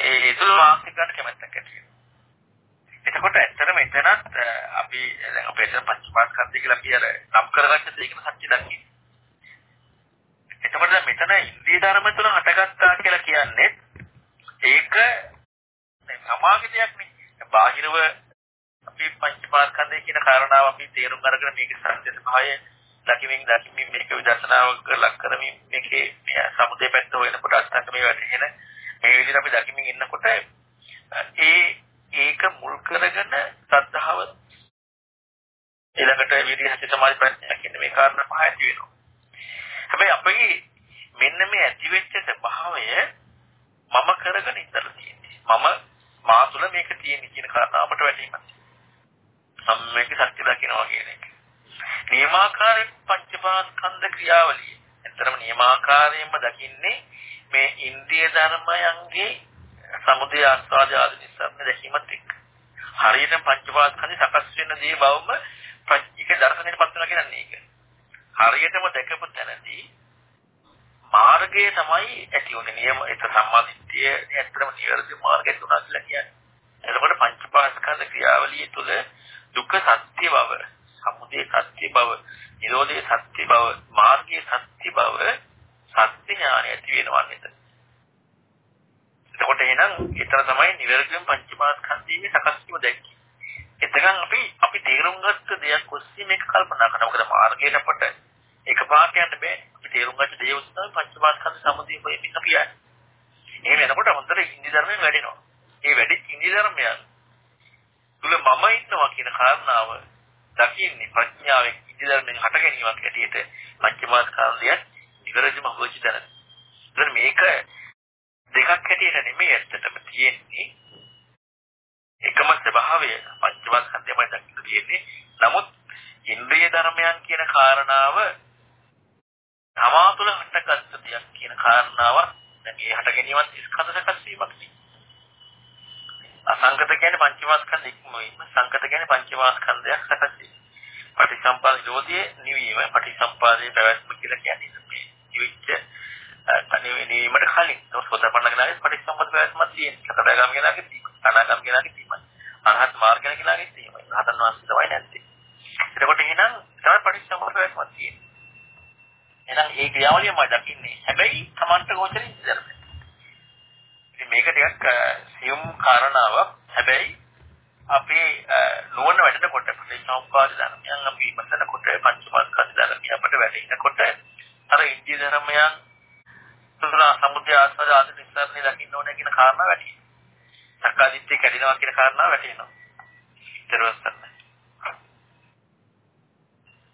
Speaker 2: ඒ ඉතුරු වාක්‍ය ගන්න කැමැත්තක් ඇති වෙනවා. එතකොට ඇත්තටම එතනත් අපි දැන් අපේ එතන පංචපාස්කන්ධය කියලා අපි අර නම් කරගත්ත දෙයකම සත්‍ය දකින්නේ. එතකොට මෙතන ඉන්ද්‍රිය ධර්ම තුන හටගත්තා කියලා කියන්නේ ඒක සමාග දෙයක් නේ. බාහිරව අපි පංචපාස්කන්ධය කියන කාරණාව අපි තේරුම් අරගෙන මේක සත්‍ය ස්වභාවය දකිමින් දකිමින් මේක විදර්ශනාවක් ලක් කරමින් මේකේ සමුදේ පැත්ත හොයනකොට අස්තක මේ වැටෙන මේ විදිහට අපි දකිමින් ඉන්නකොට ඒ ඒක මුල් කරගෙන සද්ධාව ඊළඟට විරිය හති සමාධි ප්‍රඥා කියන මේ කාරණා පහ ඇති වෙනවා. හැබැයි අපේ මෙන්න මේ ඇති වෙච්ච ස්වභාවය මම කරගෙන ඉඳලා තියෙන්නේ. මම මා තුළ මේක තියෙන කියන කාරණාවට වැටීමක්. මම මේක සත්‍ය දකිනවා කියන එක. නියමාකාරයෙන් පංචපාස්කන්ධ ක්‍රියාවලිය. ඇත්තටම නියමාකාරයෙන්ම දකින්නේ මේ ඉන්ද්‍රිය ධර්මයන්ගේ සමුදය ආස්වාද ආදී නිස්සාරණ දැකීමත් එක්ක. හරියට පංචපාස්කන්ධය සකස් වෙන දේ බවම ඒක දර්ශනයට පත් වෙනවා කියන්නේ ඒක. හරියටම දැකපු තැනදී මාර්ගය තමයි ඇති උනේ නියම ඒක සම්මාදිට්ඨිය ඇත්තම නිවැරදි මාර්ගය තුනක් කියලා කියන්නේ. එතකොට පංචපාස්කන්ධ ක්‍රියාවලිය තුළ දුක්ඛ සත්‍ය බව, සමුදය සත්‍ය බව, නිරෝධය සත්‍ය බව, මාර්ගය සත්‍ය බව සත්‍ය ඥානය ඇති වෙනවා නේද? එතකොට එහෙනම් ඊතර තමයි නිවැරදිවම පංචමාස්කන්ධයේ සකස් වීම දැක්කේ. එතකන් අපි අපි තේරුම් ගත්ත දෙයක් ඔස්සේ මේක කල්පනා කරනවා. මොකද මාර්ගයට අපට එකපාරට යන්න බෑ. අපි තේරුම් ගත්ත දේ ඔස්සේ තමයි පංචමාස්කන්ධ සමුදය වෙමින් අපි යන්නේ. එහෙම එනකොට හොඳට ඉන්දිය ධර්මයෙන් වැඩෙනවා. ඒ වැඩි ඉන්දිය ධර්මයන් තුල මම ඉන්නවා කියන කාරණාව දකින්නේ ප්‍රඥාවෙන් ඉන්දිය ධර්මයෙන් හට ගැනීමක් ඇටියට පංචමාස්කන්ධයත් ඉවරජම හොචිතන. මේක දෙකක් හැටියට නෙමෙයි ඇත්තටම තියෙන්නේ. එකම ස්වභාවය පංචමස්කන්ධයමයි දකින්න තියෙන්නේ. නමුත් ඉන්ද්‍රිය ධර්මයන් කියන කාරණාව තමා තුළ හටගත්ත දෙයක් කියන කාරණාව දැන් ඒ හට ගැනීමත් ස්කන්ධ සකස් වීමක් නේ. අසංගත කියන්නේ පංචමස්කන්ධ ඉක්මවීම, සංකත කියන්නේ පංචමස්කන්ධයක් සකස් වීම. පටිසම්පාද විරෝධයේ නිවීම, පටිසම්පාදයේ පැවැත්ම කියලා කියන්නේ මේ නිවිච්ච අනේ නිවීමට කලින් සෝතපන්න කෙනාගේ පටිච්චසමුප්පාද ප්‍රයත්නක් තියෙනවා. සතරගාම කෙනාගේ තියෙනවා. අනාගාම කෙනාගේ තියෙනවා. අරහත් මාර්ග කෙනාගේ තියෙනවා. රහතන් වහන්සේ තමයි නැත්තේ. එතකොට එහෙනම් තමයි පටිච්චසමුප්පාද ප්‍රයත්නක් තියෙන්නේ. එහෙනම් ඒ ක්‍රියාවලියම දකින්නේ. හැබැයි Tamanට ගෝචරින් ඉඳලා. ඉතින් මේක ටිකක් සියුම් කාරණාවක්. හැබැයි අපේ නුවණ වැඩෙනකොට පටිච්චසමුප්පාද ධර්මයන් අපි ඉමසනකොට පංචමස්කන්ධ ධර්මයන් අපට වැටෙනකොට අර ඉන්දිය ධර්මයන් තුන සමුදය ආස්වාද ආදී නිස්සාරණේ දකින්න ඕනේ කියන කාරණාව වැටි. සක්කාදිට්ඨිය කැඩෙනවා කියන කාරණාව වැටෙනවා. ඊට පස්සේ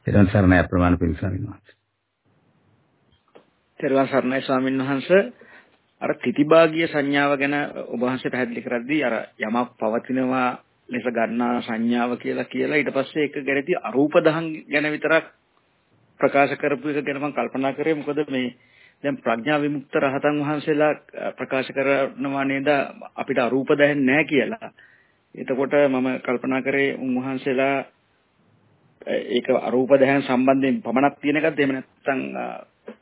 Speaker 4: තෙරුවන් සරණයි අප්‍රමාණ පිළිසමින් වහන්සේ.
Speaker 5: තෙරුවන් සරණයි ස්වාමීන් වහන්සේ අර තිතිභාගීය සංඥාව ගැන ඔබ වහන්සේ පැහැදිලි කරද්දී අර යමක් පවතිනවා ලෙස ගන්නා සංඥාව කියලා කියලා ඊට පස්සේ ඒක ගැනදී අරූප දහම් ගැන විතරක් ප්‍රකාශ කරපු එක ගැන මම කල්පනා කරේ මොකද මේ දැන් ප්‍රඥා විමුක්ත රහතන් වහන්සේලා ප්‍රකාශ කරනවා නේද අපිට අරූප දැනෙන්නේ නැහැ කියලා. එතකොට මම කල්පනා කරේ උන්වහන්සේලා ඒක අරූප දැහැන් සම්බන්ධයෙන් පමණක් තියෙන එකක්ද එහෙම නැත්නම්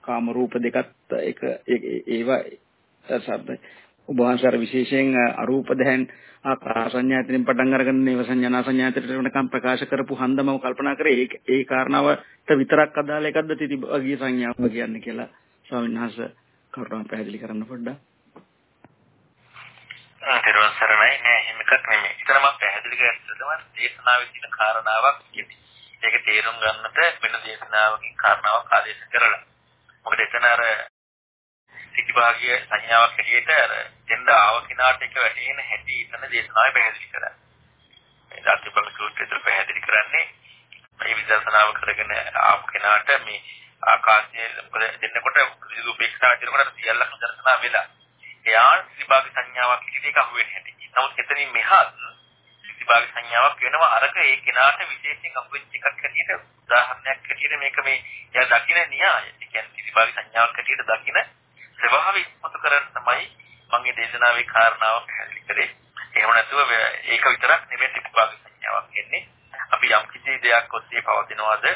Speaker 5: කාම රූප දෙකත් එක ඒවා සබ්බ ඔබ වහන්සේ විශේෂයෙන් අරූප දැහැන් ආකාර සංඥාතෙන් පටන් අරගෙන නේව සංඥා සංඥාතෙට වෙනකම් ප්‍රකාශ කරපු හන්දමව කල්පනා කරේ ඒ ඒ කාරණාවට විතරක් අදාළ එකක්ද තිතිබගිය සංඥාව කියන්නේ කියලා ස්වාමීන් වහන්සේ කරුණාව පැහැදිලි කරන්න පොඩ්ඩක්.
Speaker 2: තෙරුවන් සරණයි නෑ එහෙම එකක් නෙමෙයි. ඒතර මම පැහැදිලි කරලා දේශනාවේ තියෙන කාරණාවක් කියන්නේ. ඒක තේරුම් ගන්නට වෙන දේශනාවකින් කාරණාවක් ආදේශ කරලා. මොකද එතන අර සිටිභාගිය සංඥාවක් හැටියට අර දෙන්න ආව කිනාට එක වැටෙන හැටි එතන දේශනාවේ පැහැදිලි කරා. මේ ධාතුබංග සූත්‍රයේ පැහැදිලි කරන්නේ මේ විදර්ශනාව කරගෙන ආපු කෙනාට මේ ආකාශයේ මොකද දෙන්නකොට සිදු උපේක්ෂා කරනකොට සියල්ලම දර්ශනා වෙලා එයා විභාග සංඥාවක් හිතේ එක අහුවෙන්නේ නැති. නමුත් එතනින් මෙහාත් විභාග සංඥාවක් වෙනවා අරක ඒ කෙනාට විශේෂයෙන් අහුවෙච්ච එකක් හැටියට උදාහරණයක් හැටියට මේක මේ එයා දකින න්‍යාය. ඒ කියන්නේ විභාග සංඥාවක් හැටියට දකින ස්වභාවය ඉස්මතු කරන්න තමයි මම මේ දේශනාවේ කාරණාව පැහැදිලි කරේ. එහෙම නැතුව ඒක විතරක් නෙමෙයි විභාග සංඥාව. සංඥාවක් එන්නේ. අපි යම් කිසි දෙයක් ඔස්සේ පවතිනවාද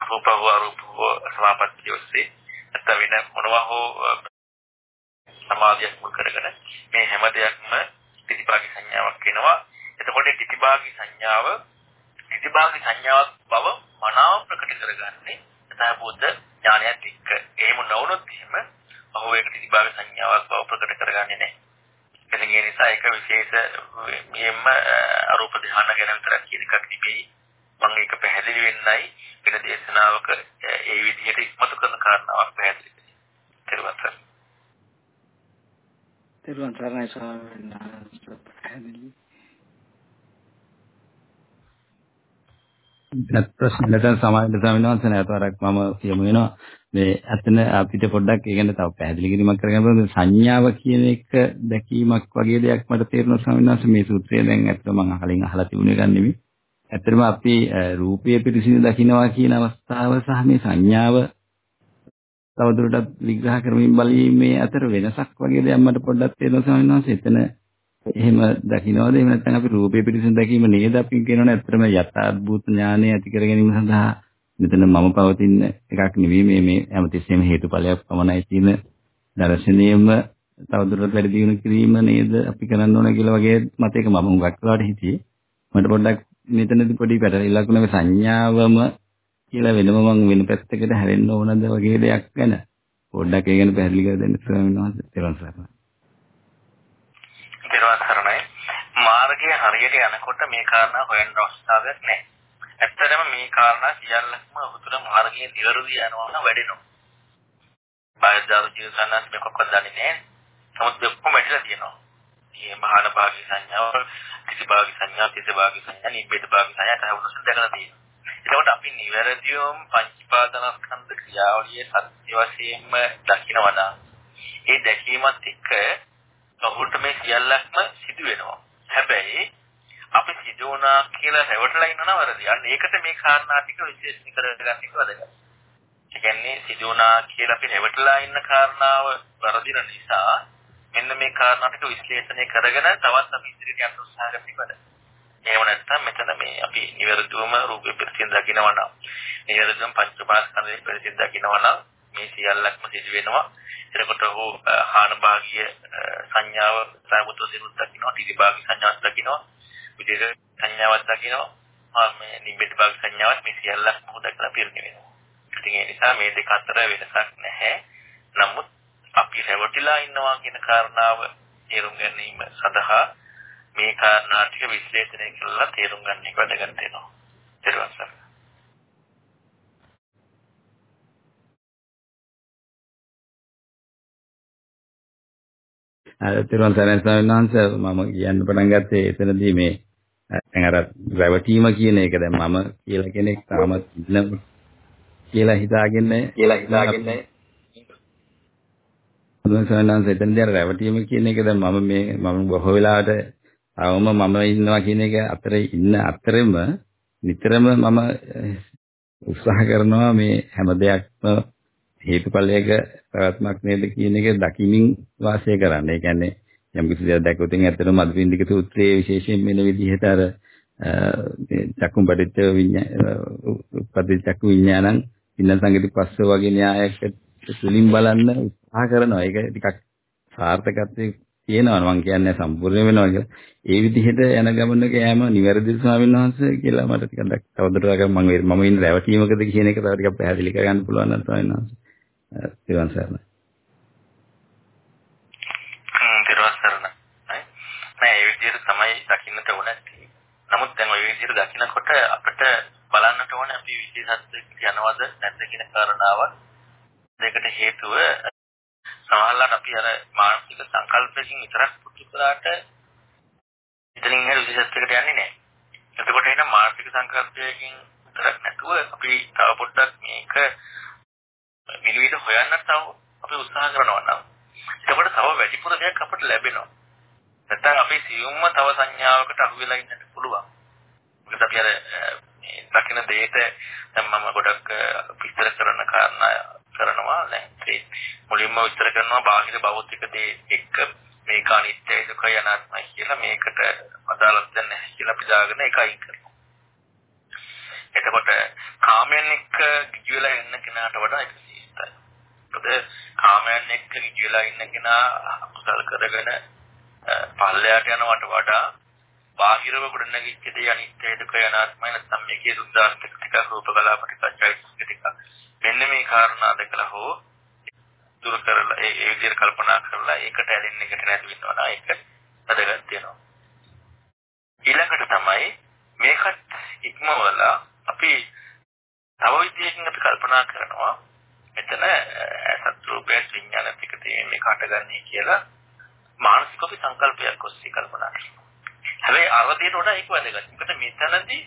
Speaker 2: රූපව අරූපව සමාපත්තිය ඔස්සේ නැත්නම් වෙන මොනවා හෝ සමාධියක් මුල් කරගෙන මේ හැම දෙයක්ම ප්‍රතිපාගී සංඥාවක් වෙනවා. එතකොට ප්‍රතිපාගී සංඥාව ප්‍රතිපාගී සංඥාවක් බව මනාව ප්‍රකට කරගන්නේ සදාබෝධ ඥානයත් එක්ක. එහෙම නොවුනොත් එහෙම ඔහු ඒක ප්‍රතිපාගී සංඥාවක් බව ප්‍රකට කරගන්නේ නැහැ. ඉතින් ඒ නිසා ඒක විශේෂ මෙම්ම අරූප ධ්‍යාන ගැන විතරක් කියන එකක් නෙමෙයි. මම ඒක පැහැදිලි වෙන්නයි වෙන දේශනාවක ඒ විදිහට ඉස්මතු කරන කාරණාවක් පැහැදිලි කරනවා.
Speaker 5: තෙරුවන් සරණයි ස්වාමීන් වහන්සේ පැහැදිලි.
Speaker 4: නැත් ප්‍රශ්න නැත්නම් සමාජයට ස්වාමීන් වහන්සේ නැවතවරක් මම යමු වෙනවා. මේ අතන අපිට පොඩ්ඩක් ඒ ගැන තව පැහැදිලි කිරීමක් කරගන්න පුළුවන් සංඥාව කියන එක දැකීමක් වගේ දෙයක් මට තේරෙනවා ස්වාමීන් වහන්සේ මේ සූත්‍රය දැන් ඇත්තට මම කලින් අහලා තිබුණේ ගන්න නෙමෙයි. ඇත්තටම අපි රූපය පිරිසිදු දකින්නවා කියන අවස්ථාව සහ මේ සංඥාව තවදුරටත් විග්‍රහ කරමින් බලීමේ අතර වෙනසක් වගේ දෙයක් මට පොඩ්ඩක් තේරෙනවා ස්වාමීන් වහන්සේ. එතන එහෙම දකින්නවද එහෙම නැත්නම් අපි රූපේ පිරිසිදු දැකීම නේද? අපි කියනවනේ ඇත්තටම යථාභූත ඥානය ඇති කර ගැනීම සඳහා මෙතන මම පවතින එකක් නෙවෙයි. මේ මේ හැමතිස්සෙම හේතුඵලයක් පමණයි තියෙන දර්ශනීයම තවදුරටත් වැඩි දියුණු කිරීම නේද අපි කරන්න ඕන කියලා වගේ මතයක මම හුඟක් වෙලාවට හිතියේ. මට පොඩ්ඩක් මෙතනදී පොඩි පැටලෙලක් වුණා. සංඥාවම කියලා වෙනම මම වෙන පැත්තකට හැරෙන්න ඕනද වගේ දෙයක් ගැන. පොඩ්ඩක් ඒ ගැන පැහැදිලි කර දෙන්න ස්වාමීන් වහන්සේ. තෙරුවන් සරණයි.
Speaker 2: තෙරුවන් සරණයි. මාර්ගයේ හරියට යනකොට මේ කාරණා හොයන්න අවස්ථාවක් නැහැ. ඇත්තටම මේ කාරණා සියල්ලක්ම උතුර මාර්ගයේ නිවැරදි යනවා වැඩෙනවා. බයදාරු ජීව සන්නස් මේකක්වත් දන්නේ නැහැ. නමුත් ඔක්කොම ඇදලා තියෙනවා. මේ මහාන භාගී සංඥාව, කිසි භාගී සංඥා, කිසි භාගී සංඥා, නිබ්බේද භාගී සංඥා තවුරුසෙන් දැකලා තියෙනවා. එතකොට අපි නිවැරදිවම පංචපාදනස්කන්ධ ක්‍රියාවලියේ සත්‍ය වශයෙන්ම දකිනවා නම් ඒ දැකීමත් එක්ක ඔහුට මේ සියල්ලක්ම සිදු වෙනවා. හැබැයි අපි සිදු වුණා කියලා රැවටලා ඉන්නව වරදි. අන්න ඒකට මේ කාරණා ටික විශේෂණ කරගන්න එක වැදගත්. ඒ කියන්නේ සිදු වුණා කියලා අපි රැවටලා ඉන්න කාරණාව වරදින නිසා මෙන්න මේ කාරණා ටික විශ්ලේෂණය කරගෙන තවත් අපි ඉදිරියට යන්න උත්සාහ කරන්න එහෙම නැත්නම් මෙතන මේ අපි නිවැරදිවම රූපේ පිළිසින් දකිනවා නම් නිවැරදිවම පංචපාස්කන්ධය පිළිසින් දකිනවා නම් මේ සියල්ලක්ම සිදු වෙනවා. එතකොට ඔහු හාන භාගීය සංඥාව සාමුතු සිනුත් දකිනවා, ටික භාගී සංඥාවක් දකිනවා, විදේශ සංඥාවක් දකිනවා. මේ නිබ්බිත භාග සංඥාවක් මේ සියල්ලක්ම ඔහු දැකලා පිරිනි වෙනවා. ඉතින් ඒ නිසා මේ දෙක අතර වෙනසක් නැහැ. නමුත් අපි රැවටිලා ඉන්නවා කියන කාරණාව තේරුම් ගැනීම සඳහා මේ කාරණා ටික විශ්ලේෂණය කරලා තේරුම් ගන්න එක වැදගත් වෙනවා. ඊට පස්සේ
Speaker 4: තිරුවන් සරණයි ස්වාමීන් වහන්සේ මම කියන්න පටන් ගත්තේ එතනදී මේ දැන් අර රැවටීම කියන එක දැන් මම කියලා කෙනෙක් තාමත් ඉන්න කියලා හිතාගෙන කියලා හිතාගෙන තිරුවන් සරණයි වහන්සේ එතනදී අර රැවටීම කියන එක දැන් මම මේ මම බොහෝ වෙලාවට තවම මම ඉන්නවා කියන එක අතරේ ඉන්න අතරෙම නිතරම මම උත්සාහ කරනවා මේ හැම දෙයක්ම හේතුඵලයක ප්‍රවත්මක් නේද කියන එක දකිමින් වාසය කරන්න. ඒ කියන්නේ යම් කිසි දෙයක් දැක්කොත් ඇත්තටම මදුපින්දික සූත්‍රයේ විශේෂයෙන් මෙන්න විදිහට අර චක්කුම් පටිච්ච විඤ්ඤාණ උපදිච්චක්කු විඤ්ඤාණං ඉන්න සංගති පස්ස වගේ න්‍යායයකට තුලින් බලන්න උත්සාහ කරනවා. ඒක ටිකක් සාර්ථකත්වයේ තියෙනවා මම කියන්නේ සම්පූර්ණ වෙනවා කියලා. ඒ විදිහට යන ගමනක යෑම නිවැරදි ස්වාමීන් වහන්සේ කියලා මට ටිකක් තවදුරටත් මම මම ඉන්නේ රැවටීමකද කියන එක තව ටිකක් පැහැදිලි කරගන්න පුළුවන් නම් ස්වාමීන් වහන්සේ. තිරුවන් සරණයි.
Speaker 2: හ්ම් තිරුවන් සරණයි. නෑ ඒ විදිහට තමයි දකින්නට ඕනේ. නමුත් දැන් ওই විදිහට දකිනකොට අපිට බලන්නට ඕනේ අපි විශේෂත්වයකට යනවද නැද්ද කියන කාරණාව. දෙකට හේතුව සමහරවිට අපි අර මානසික සංකල්පකින් විතරක් පුතු කරාට ඉතින් ඒ විශේෂත්වයකට යන්නේ නැහැ. එතකොට එන මානසික සංකල්පයකින් විතරක් නැතුව අපි තව පොඩ්ඩක් මේක විනිවිද හොයන්නත් තව අපි උත්සාහ කරනවා නම් එතකොට තව වැඩිපුර දෙයක් අපිට ලැබෙනවා. නැත්නම් අපි සියුම්ම තව සංඥාවකට අහු වෙලා ඉන්නත් පුළුවන්. මොකද අපි අර මේ දකින්න දෙයට දැන් මම ගොඩක් විස්තර කරන කාරණා කරනවා දැන් ඒ මුලින්ම විස්තර කරනවා බාහිර භෞතික දේ එක්ක මේක අනිත්‍යයි දුකයි අනාත්මයි කියලා මේකට අදාළක් නැහැ කියලා අපි දාගෙන ඒක අයින් කරනවා. එතකොට කාමයන් එක්ක ගිජු වෙලා ඉන්න කෙනාට වඩා ඒක සීතයි. මොකද කාමයන් එක්ක ගිජු වෙලා ඉන්න කෙනා අකුසල කරගෙන පල්ලයට යනවට වඩා බාහිරව ගොඩනැගිච්ච දේ අනිත්‍යයි දුකයි අනාත්මයි නැත්නම් මේකේ සුද්ධාර්ථක ටික රූප කලාප ටික චෛතසික ටික මෙන්න මේ කාරණා දෙකලා හෝ දුරු කරලා ඒ ඒ විදිහට කල්පනා කරලා ඒකට ඇලෙන්න එකට නැති වෙනවා නම් ඒක වැදගත් වෙනවා. ඊළඟට තමයි මේකත් ඉක්මවලා අපි තව විදිහකින් අපි කල්පනා කරනවා මෙතන සත්‍රූපය විඥාන ටික තියෙන මේක හටගන්නේ කියලා මානසික අපි සංකල්පයක් ඔස්සේ කල්පනා කරනවා. හැබැයි අරදීට වඩා ඒක වැදගත්. මොකද මෙතනදී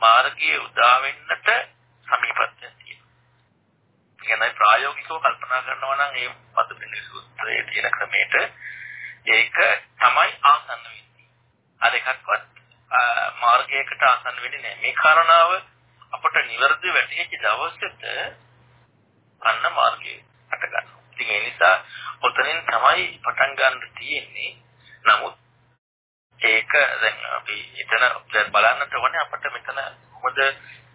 Speaker 2: මාර්ගයේ උදා වෙන්නට සමීපත්වයක් කියන්නේ ප්‍රායෝගිකව කල්පනා කරනවා නම් ඒ පදුපිණි සූත්‍රයේ තියෙන ක්‍රමයට ඒක තමයි ආසන්න වෙන්නේ. අර එකක්වත් මාර්ගයකට ආසන්න වෙන්නේ නැහැ. මේ කාරණාව අපට නිවැරදි වැටහිච්ච දවසට අන්න මාර්ගය හට ගන්නවා. ඉතින් ඒ නිසා ඔතනින් තමයි පටන් ගන්න තියෙන්නේ. නමුත් ඒක දැන් අපි එතන බලන්නට ඕනේ අපිට මෙතන මොකද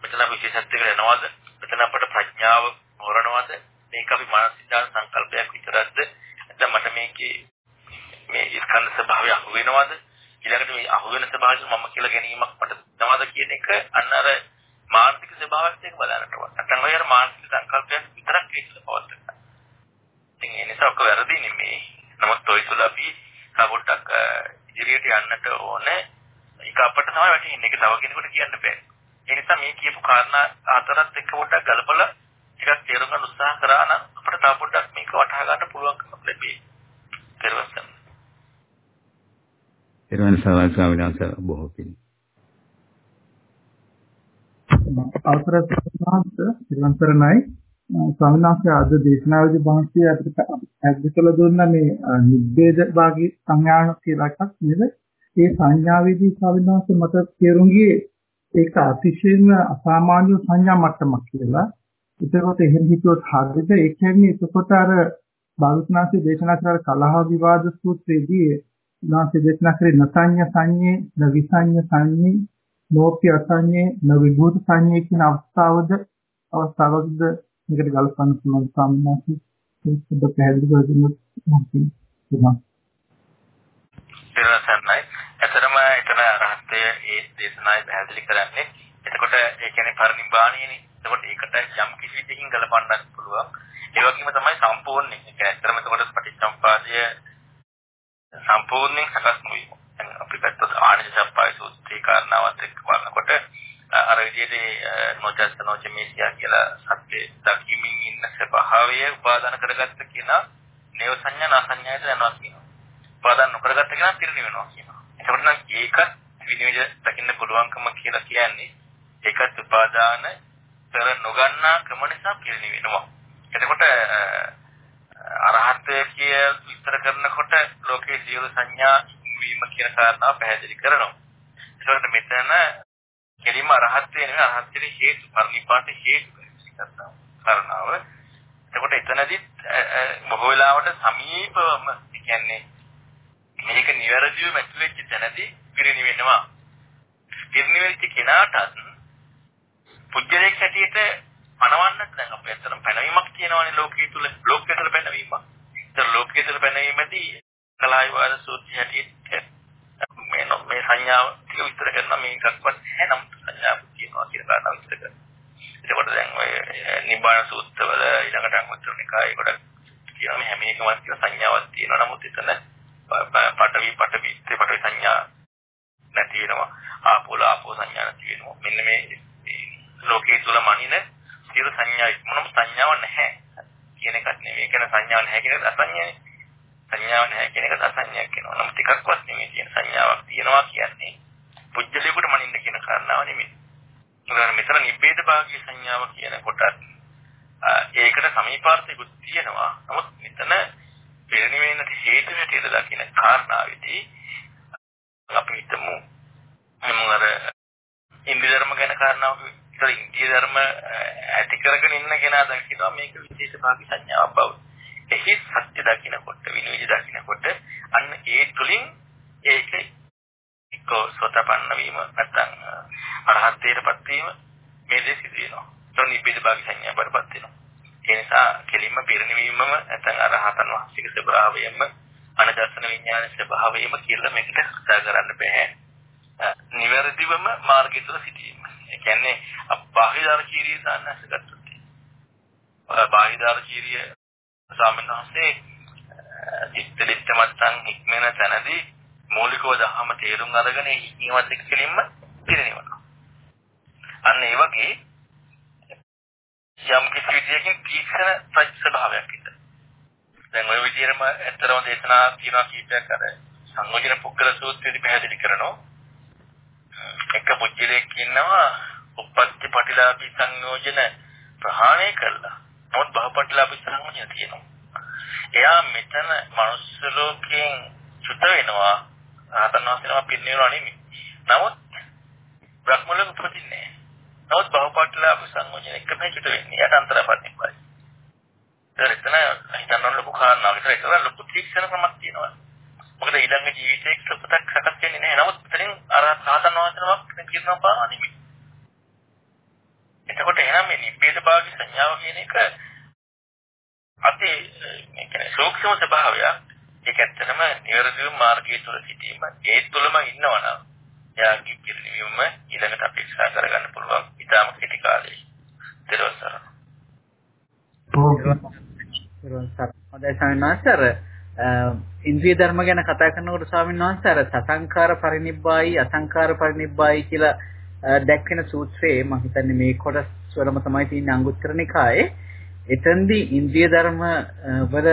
Speaker 2: මෙතන විශේෂත්වයකට එනවාද? මෙතන අපට ප්‍රඥාව හොරනවද මේක අපි මානසිකාන සංකල්පයක් විතරක්ද නැත්නම් මට මේකේ මේ ස්කන්ධ ස්වභාවය අහු වෙනවද ඊළඟට මේ අහු වෙන ස්වභාවය මම කියලා ගැනීමක් මට තවද කියන එක අන්න අර මානසික ස්වභාවයත් එක්ක බලන්නට ඕන. නැත්නම් ඔය අර මානසික සංකල්පයක් විතරක් කියලා පවත්වා ඉතින් ඒ නිසා ඔක වැරදි නෙමෙයි නමුත් ඔය තුල අපි පොඩ්ඩක් ඉදිරියට යන්නට ඕනේ. ඒක අපිට තමයි වැටෙන්නේ ඒක තව කෙනෙකුට කියන්න බෑ. ඒ නිසා මේ කියපු කාරණා හතරත් එක්ක පොඩ්ඩක් ගලපලා ටිකක් තේරුම් ගන්න උත්සාහ කරා නම් අපිට තව පොඩ්ඩක් මේක වටහා ගන්න පුළුවන්කම ලැබෙයි. පෙරවසම්.
Speaker 4: පෙරවන් සවල් ස්වාමීන් වහන්සේ බොහෝ
Speaker 6: අවසර සම්මාස පිළිවන්තරණයි ස්වාමීන් වහන්සේ අද දේශනාවේදී වහන්සේ අපිට ඇද්දකල දුන්න මේ නිබ්බේද භාගී සංඥාන කියලා එකක් නේද? ඒ සංඥාවේදී ස්වාමීන් වහන්සේ මට තේරුම් ගියේ ඒක අතිශයින්ම අසාමාන්‍ය සංඥා මට්ටමක් කියලා. එතකොට එහෙම හිතුවොත් හරියද ඒ කියන්නේ එතකොට අර බාලුත්නාංශය දේශනා කරන කලහ විවාද සූත්‍රයේදී නාංශය දේශනා කරේ නසඤ්ඤ සංඤේ න විසඤ්ඤ සංඤේ නෝප්‍ය අසඤ්ඤේ න විභූත සංඤේ කියන අවස්ථාවද අවස්ථාවකද මේකට ගලපන්න පුළුවන් සම්මාසි ඒක පොඩ්ඩක් පැහැදිලි කර දෙන්නත් මම කියනවා.
Speaker 2: ඉරසන්නයි. එතරම් එතන රහත්ය ඒ දේශනාවේ පැහැදිලි කරන්නේ. එතකොට ඒ කියන්නේ පරිනිබ්බාණයනේ එතකොට ඒකට යම් කිසි විදිහකින් ගලපන්නත් පුළුවන්. ඒ වගේම තමයි සම්පූර්ණ ඒ කියන්නේ ඇත්තටම එතකොට පටිච්චසම්පාදය සම්පූර්ණයෙන් සකස් නොවීම. අපි පැත්තට ආනන්ද සම්පාය සූත්‍රී කාරණාවත් එක්ක බලනකොට අර විදිහට නොජස්ත නොජමේසියා කියලා සත්‍ය දකිමින් ඉන්න ස්වභාවය උපාදාන කරගත්ත කෙනා නේව සංඥා නාසඤ්ඤායට යනවා කියනවා. උපාදාන නොකරගත්ත කෙනා පිරිනිවෙනවා කියනවා. එතකොට නම් ඒකත් විනිවිද දකින්න පුළුවන්කම කියලා කියන්නේ ඒකත් උපාදාන කර නොගන්නා ක්‍රම නිසා පිළිණි වෙනවා. එතකොට අරහත්ය කිය විස්තර කරනකොට ලෝකේ සියලු සංඥා වීම කියන කාරණාව පැහැදිලි කරනවා. ඒකට මෙතන කෙලින්ම අරහත්ය නෙවෙයි අරහත්යේ හේතු පරිනිපාත හේතු කරනව. එතකොට එතනදිත් බොහෝ වෙලාවට සමීපවම කියන්නේ මේක නිවැරදිව මැච් වෙච්ච තැනදී පිරිණි වෙනවා. පිරිණි වෙච්ච කෙනාටත් පුජ්‍යලයක් හැටියට පනවන්නත් දැන් අපි ඇත්තටම පැනවීමක් කියනවානේ ලෝකයේ තුල ලෝකයේ තුල පැනවීමක්. ඒතර ලෝකයේ තුල පැනවීමදී කලායි වාද සූත්‍රය හැටියට මේ මේ සංඥාව ටික විස්තර කරනවා මේකක්වත් නැහැ නම් සංඥාව කියනවා කියන කාරණාව විස්තර කරනවා. එතකොට දැන් ඔය නිබ්බාන සූත්‍රවල ඊළඟට අංගුත්තර නිකායේ කොට කියනවා මේ හැම එකම තියෙන සංඥාවක් තියෙනවා. නමුත් එතන පටවි පටවි පටවි සංඥා නැති වෙනවා. ආපෝල ආපෝ සංඥා නැති වෙනවා. මෙන්න මේ ලෝකයේ තුල මනින සියලු සංඥා මොනම සංඥාවක් නැහැ කියන එකක් නෙමෙයි. කියන සංඥාවක් නැහැ කියන එක අසංඥානේ. සංඥාවක් නැහැ කියන එක අසංඥාවක් කියනවා. නම් ටිකක්වත් නෙමෙයි කියන සංඥාවක් තියෙනවා කියන්නේ පුජ්‍යලයකට මනින්න කියන කාරණාව නෙමෙයි. උදාහරණ මෙතන නිබ්බේද භාගී සංඥාව කියන කොටත් ඒකට සමීපාර්ථයකුත් තියෙනවා. නමුත් මෙතන පිරිනිවෙන්නට හේතු හැටියට දකින කාරණාවේදී අපි හිතමු මම අර ඉන්ද්‍රිය ධර්ම ගැන කාරණාව ඒතර ඉන්දිය ධර්ම ඇති කරගෙන ඉන්න කෙනා දකිනවා මේක විශේෂ භාගී සංඥාවක් බව. එහි සත්‍ය දකින්නකොට විනිවිද දකින්නකොට අන්න ඒ තුලින් ඒක එක්ක සෝතපන්න වීම නැත්නම් අරහත්ත්වයටපත් වීම මේ දේ සිදු වෙනවා. ඒක නිබ්බේද භාග සංඥා බරපත් වෙනවා. ඒ නිසා කෙලින්ම පිරිනිවීමම නැත්නම් අරහතන් වහන්සේගේ ස්වභාවයෙන්ම අනදර්ශන විඥානයේ ස්වභාවයෙන්ම කියලා මේකට කතා කරන්න බෑ. නිවැරදිවම මාර්ගය තුළ සිටීම. ඒ කියන්නේ බාහිදාර කීරිය දාන්නස් ගත්තොත්. බාහිදාර කීරිය ස්වාමීන් වහන්සේ ඉස්තලිට මත්තන් හික්මන තැනදී මූලිකව දහම තේරුම් අරගෙන හික්මවත් එක්ක කෙලින්ම පිරිනිවනවා. අන්න ඒ වගේ යම් කිසි විදියකින් තීක්ෂණ ස්වභාවයක් ඉද. දැන් ওই විදිහටම ඇත්තරම දේශනා තියෙනවා කීපයක් අර සංයෝජන පුද්ගල සූත්‍රයේදී පැහැදිලි කරනවා. එක පුජ්‍යලයක් ඉන්නවා උපපත්ති පටිලාභී සංයෝජන ප්‍රහාණය කළා. නමුත් බහපටිලාභී සංයෝජන තියෙනවා. එයා මෙතන මනුස්ස ලෝකයෙන් චුත වෙනවා. රහතන් වහන්සේනම පිරිනිවනවා නෙමෙයි. නමුත් බ්‍රහ්ම ලෝක උපදින්නේ නමුත් බහපටිලාභී සංයෝජන එක මේ චුත වෙන්නේ. යට අන්තරපටිපයි. ඒතන හිතන්න ලොකු කාරණාවක්. ඒක ලොකු තීක්ෂණ ක්‍රමයක් තියෙනවා. මොකද ඊළඟ ජීවිතයේ සුපතක් සකස් වෙන්නේ නැහැ. නමුත් මෙතනින් අර සාතන වාසනාවක් කියනවා පාවා නෙමෙයි. එතකොට එහෙනම් මේ නිබ්බේද භාගි සංඥාව කියන එක අති මේ කියන්නේ සූක්ෂම ස්වභාවයක්. ඒක ඇත්තටම නිවැරදිව මාර්ගයේ තුල සිටීම. ඒ තුලම ඉන්නවනම් එයාගේ පිළිවිම ඊළඟට අපේක්ෂා කරගන්න පුළුවන්. ඊටාම කෙටි කාලේ. ඊළඟට
Speaker 3: හොඳයි සමිනාසර ඉන්ද්‍රිය ධර්ම ගැන කතා කරනකොට ස්වාමීන් වහන්සේ අර සසංකාර පරිනිබ්බායි අසංකාර පරිනිබ්බායි කියලා දැක්වෙන සූත්‍රයේ මම හිතන්නේ මේ කොටස් වලම තමයි තියෙන්නේ අංගුත්තර නිකායේ. එතෙන්දී ඉන්ද්‍රිය ධර්ම වල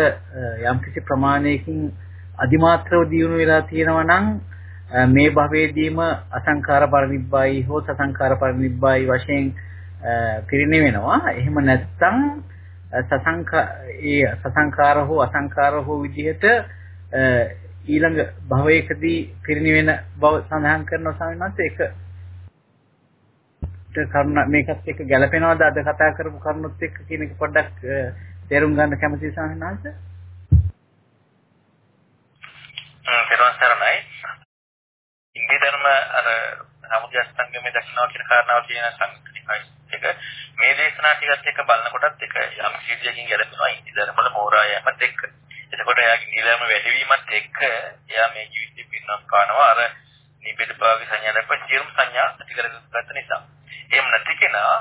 Speaker 3: යම්කිසි ප්‍රමාණයකින් අදිමාත්‍රව දියුණු වෙලා තියෙනවා නම් මේ භවයේදීම අසංකාර පරිනිබ්බායි හෝ සසංකාර පරිනිබ්බායි වශයෙන් පිරිනිවෙනවා. එහෙම නැත්නම් සසංකා ඒ සසංකාර හෝ අසංකාර හෝ විදිහට ඊළඟ භවයකදී පිරිනිවෙන බව සඳහන් කරනවා ස්වාමීන් වහන්සේ ඒක කරුණ මේකත් එක්ක ගැලපෙනවද අද කතා කරපු කරුණුත් එක්ක කියන එක පොඩ්ඩක් තේරුම් ගන්න කැමතියි ස්වාමීන් වහන්සේ.
Speaker 2: පෙරවන් සරණයි. ඉන්දිය ධර්ම අර සමුදයස්තංගමේ දක්ෂිනාව කියන කාරණාව කියන සංකල්පයි. ඒක මේ දේශනා ටිකත් එක්ක බලනකොටත් ඒක යම් කීයකින් ගැලපෙනවා ඉන්දිය ධර්ම වල මෝරා යෑමත් එක්ක. එතකොට එයාගේ නිලම වැඩිවීමත් එක්ක එයා මේ ජීවිතේ පින්නක් කරනවා අර නිබෙද භාග සංඥා දක්වා සියලුම සංඥා ඇති කරගත්ත නිසා. එහෙම නැති කෙනා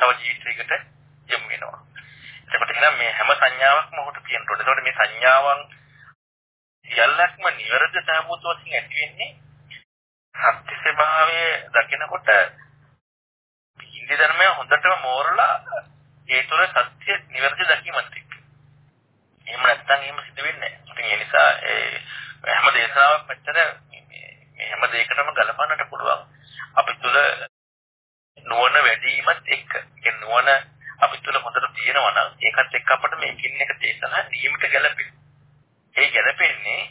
Speaker 2: තව ජීවිතයකට යොමු වෙනවා. එතකොට එහෙනම් මේ හැම සංඥාවක්ම ඔහුට තියෙනවා. එතකොට මේ සංඥාවන් සියල්ලක්ම නිවැරදි සහභූත වශයෙන් ඇති වෙන්නේ සත්‍ය ස්වභාවය දකිනකොට ඉන්දිය ධර්මය හොඳටම මෝරලා ඒ තුළ සත්‍ය නිවැරදි දකීමත් එක්ක. එහෙම නැත්නම් එහෙම සිදු වෙන්නේ නැහැ. ඉතින් ඒ නිසා ඒ හැම දේශනාවක් මෙච්චර මේ හැම දෙයකටම ගලපන්නට පුළුවන්. අපි තුළ නුවණ වැඩිවීමත් එක්ක. ඒ නුවණ අපි තුළ හොඳට තියෙනවා නම් ඒකත් එක්ක අපිට මේකින් එක දේශනා නියමිත ගැලපෙනවා. ඒ ගැලපෙන්නේ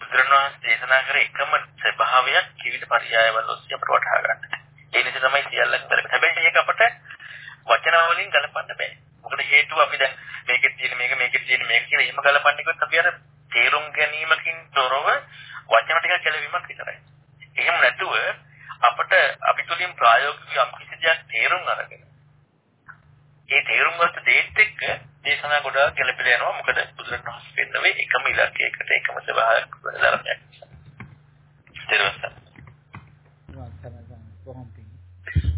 Speaker 2: බුදුරණවහන්සේ දේශනා කර එකම ස්වභාවයක් කිවිත පරියායවල ඔස්සේ අපට වටහා ගන්න. ඒ නිසා තමයි සියල්ලක් කරන්නේ. හැබැයි ඒක අපට වචන වලින් ගලපන්න බෑ. මොකද හේතුව අපි දැන් මේකෙත් තියෙන මේක මේකෙත් තියෙන මේක කියලා එහෙම ගලපන්නේ කිව්වොත් අපි අර තේරුම් ගැනීමකින් තොරව වචන ටික කෙලවීමක් විතරයි. එහෙම නැතුව අපට අපි තුලින් ප්‍රායෝගිකව යම් කිසි දෙයක් තේරුම් අරගෙන ඒ තේරුම් ගත්ත දේත් එක්ක දේශනා ගොඩාක් ගැලපෙලා යනවා. මොකද බුදුරණවහන්සේ පෙන්නවේ එකම ඉලක්කයකට එකම ස්වභාවයක් ධර්මයක්.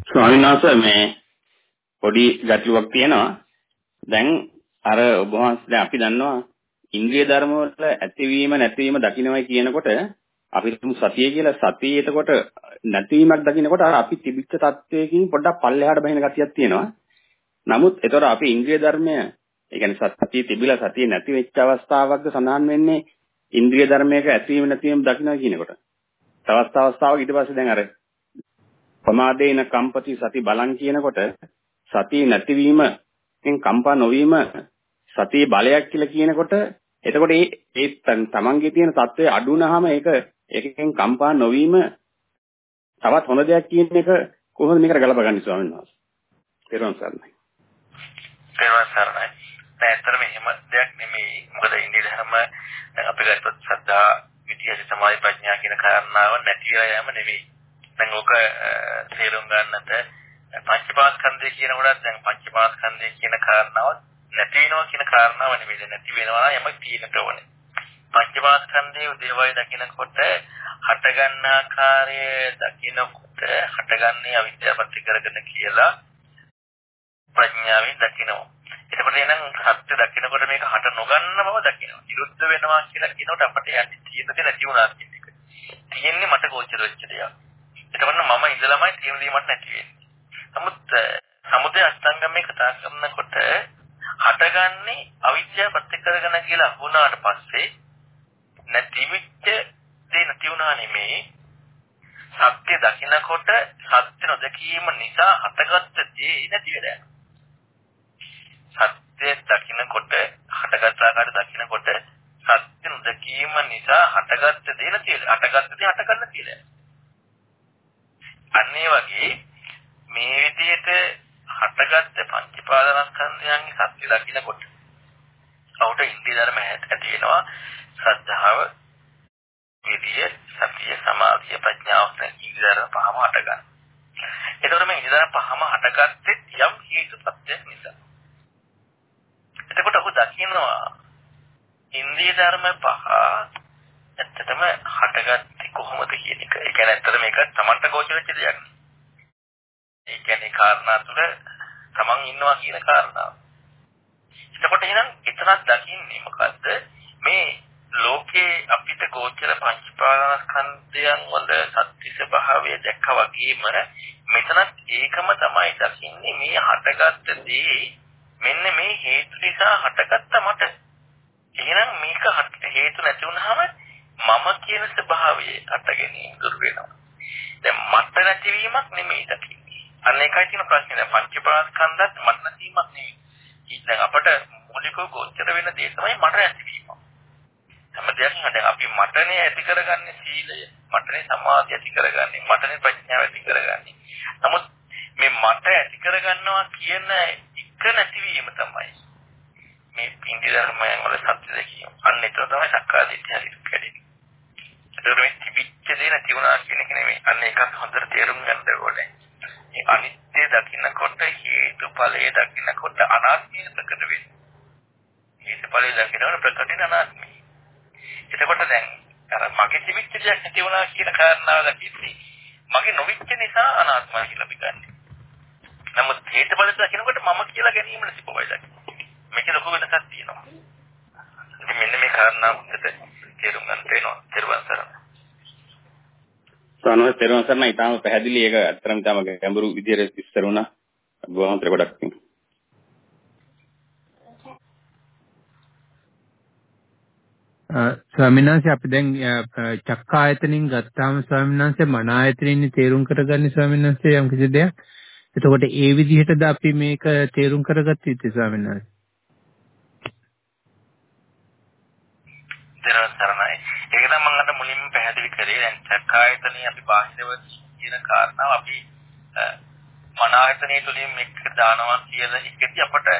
Speaker 7: ස්වාමීන් වහන්සේ මේ පොඩි ගැටලුවක් තියෙනවා. දැන් අර ඔබ වහන්සේ දැන් අපි දන්නවා ඉන්ද්‍රිය ධර්ම වල ඇතිවීම නැතිවීම දකින්නවයි කියනකොට අපි තුමු සතිය කියලා සතිය එතකොට නැතිවීමක් දකින්නකොට අර අපි තිබිච්ච තත්වයකින් පොඩ්ඩක් පල්ලෙහාට බහින ගතියක් තියෙනවා. නමුත් එතකොට අපි ඉන්ද්‍රිය ධර්මය ඒ කියන්නේ සතිය තිබිලා සතිය නැති වෙච්ච අවස්ථාවක්ද සඳහන් වෙන්නේ ඉන්ද්‍රිය ධර්මයක ඇතිවීම නැතිවීම දකින්නවා කියනකොට. තවත් අවස්ථාවක ඊට පස්සේ දැන් අර ප්‍රමාදේන කම්පති සති බලං කියනකොට සතිය නැතිවීමෙන් කම්පා නොවීම සතිය බලයක් කියලා කියනකොට එතකොට ඒ ඒ තමන්ගේ තියෙන தත්ත්වය අඩු වුනහම ඒක ඒකෙන් කම්පා නොවීම තවත් හොඳ දෙයක් කියන එක කොහොමද මේකට ගලපගන්නේ ස්වාමීන් වහන්සේ? පෙරවන් සරණයි.
Speaker 2: පෙරවන් සරණයි. දැන් ඇත්තටම එහෙම දෙයක් නෙමෙයි. මොකද ඉන්දිය ධර්ම දැන් අපි ගත්තොත් සද්ධා විද්‍යාව සමාධි ප්‍රඥා කියන කාරණාව නැති වෙලා යෑම නෙමෙයි. දැන් ඕක තේරුම් ගන්නට පංචපාස්කන්ධය කියන කොටත් දැන් පංචපාස්කන්ධය කියන කාරණාව නැති වෙනවා කියන කාරණාව නෙමෙයි. නැති වෙනවා නම් යමක් තියෙන්න ඕනේ. පංචපාස්කන්ධයේ දේවල් දකිනකොට හටගන්න ආකාරය දකිනකොට හටගන්නේ අවිද්‍යාවත් කරගෙන කියලා ප්‍රඥාවෙන් දකිනවා. එතකොට එනම් සත්‍ය දකිනකොට මේක හට නොගන්න බව දකිනවා. විරුද්ධ වෙනවා කියලා කියනකොට අපිට යන්නේ තියෙන දේ නැති වුණා කියන එක. තියෙන්නේ මට ගෝචර වෙච්ච දෙයක්. එතකොට මම ඉඳලාමයි තියෙන දේ මට නැති වෙන්නේ. නමුත් සමුදය අෂ්ටාංගමේ කතා කරනකොට හටගන්නේ අවිද්‍යාව ප්‍රත්‍ය කරගෙන කියලා වුණාට පස්සේ නැතිවෙච්ච දේ නැති වුණා නෙමෙයි සත්‍ය දකිනකොට සත්‍ය නොදකීම නිසා හටගත්ත දේ නැති වෙලා යනවා. සත්‍ය දකින්නකොට හටගත් ආකාරය දකින්නකොට සත්‍ය නොදකීම නිසා හටගත්ත දේ නැති හටගත්ත දේ හටගන්න කියලා. අන්න ඒ වගේ මේ විදිහට හටගත්ත පංචපාදනස්කන්ධයන්ගේ සත්‍ය දකින්නකොට අවුට ඉන්දිය ධර්ම ඇති වෙනවා ශ්‍රද්ධාව විදිය සතිය සමාධිය ප්‍රඥාව කියන ඉන්දිය ධර්ම පහම හටගන්න. එතකොට මේ ඉන්දිය ධර්ම පහම හටගත්තේ යම් හේතු ප්‍රත්‍යක් නිසා. එතකොට ඔහු දකිනවා ඉන්ද්‍රිය ධර්ම පහ ඇත්තටම හටගත්තේ කොහොමද කියන එක. ඒ කියන්නේ ඇත්තට මේක තමන්ට ගෝචර වෙච්ච දෙයක්. ඒ කියන්නේ කාරණා තුළ තමන් ඉන්නවා කියන කාරණාව. එතකොට එහෙනම් එතනක් දකින්නේ මොකද්ද? මේ ලෝකේ අපිට ගෝචර පංචපාදස්කන්ධයන් වල සත්‍ය ස්වභාවය දැක්කා වගේම මෙතනත් ඒකම තමයි දකින්නේ මේ හටගත්ත දේ මෙන්න මේ හේතු නිසා හටගත්ත මට. එහෙනම් මේක හේතු නැති වුනහම මම කියන ස්වභාවය අට ගැනීම දුර වෙනවා. දැන් මට නැතිවීමක් නෙමෙයි දකින්නේ. අන්න ඒකයි තියෙන ප්‍රශ්නේ. දැන් පංචපාස්කන්ධත් මට නැතිවීමක් නෙමෙයි. දැන් අපට මූලිකව ගෝචර වෙන දේ තමයි මට නැතිවීම. හැම දෙයක්ම දැන් අපි මටනේ ඇති කරගන්නේ සීලය. මටනේ සමාධිය ඇති කරගන්නේ. මටනේ ප්‍රඥාව ඇති කරගන්නේ. නමුත් මේ මට ඇති කරගන්නවා කියන එක නැතිවීම තමයි මේ පින්දි ධර්මයන් වල සත්‍ය දැකීම. අන්න ඒක තමයි සක්කාදිට්ඨිය හරියට කැඩෙන්නේ. ඒක මේ තිබිච්ච දේ නැති වුණා කියන එක නෙමෙයි. අන්න ඒකත් හොඳට තේරුම් ගන්න ඕනේ. මේ අනිත්‍ය දකින්නකොට හේතුඵලයේ දකින්නකොට අනාත්මය ප්‍රකට වෙනවා. හේතුඵලයේ දකින්නකොට ප්‍රකට වෙන අනාත්මය. එතකොට දැන් අර මගේ තිබිච්ච දෙයක් නැති වුණා කියන කාරණාව දකින්නේ මගේ නොවිච්ච නිසා අනාත්මයි කියලා අපි ගන්නවා. නමුත් හේතුඵල දකිනකොට මම කියලා ගැනීම නැති බවයි දකින්නේ. මේක ලොකු වෙනසක් තියෙනවා. ඉතින් මෙන්න මේ කාරණා හොඳට තේරුම් ගන්න වෙනවා.
Speaker 7: සානෝ තේරුම් ගන්න ඉතාලම පැහැදිලි ඒක අත්‍තරම් තම ගැඹුරු විදියට විස්තර වුණා. බොහොම ගොඩක් තියෙනවා.
Speaker 3: ස්වාමීන් වහන්සේ අපි දැන් චක්කායතනින් ගත්තාම ස්වාමීන් වහන්සේ මන ආයතනින් තේරුම් කරගන්නේ ස්වාමීන් වහන්සේ යම් කිසි දෙයක් එතකොට ඒ විදිහටද අපි මේක තේරුම් කරගත්තේ ඉතින් ස්වාමීන් වහන්සේ.
Speaker 2: දරතරණයි. ඒක තමයි මම මුලින්ම පැහැදිලි කරේ. දැන් චක්කායතනේ අපි බාහිරව කියන කාරණාව අපි මන ආයතනයේ තුලින් මේක දානවා කියලා එකදී අපට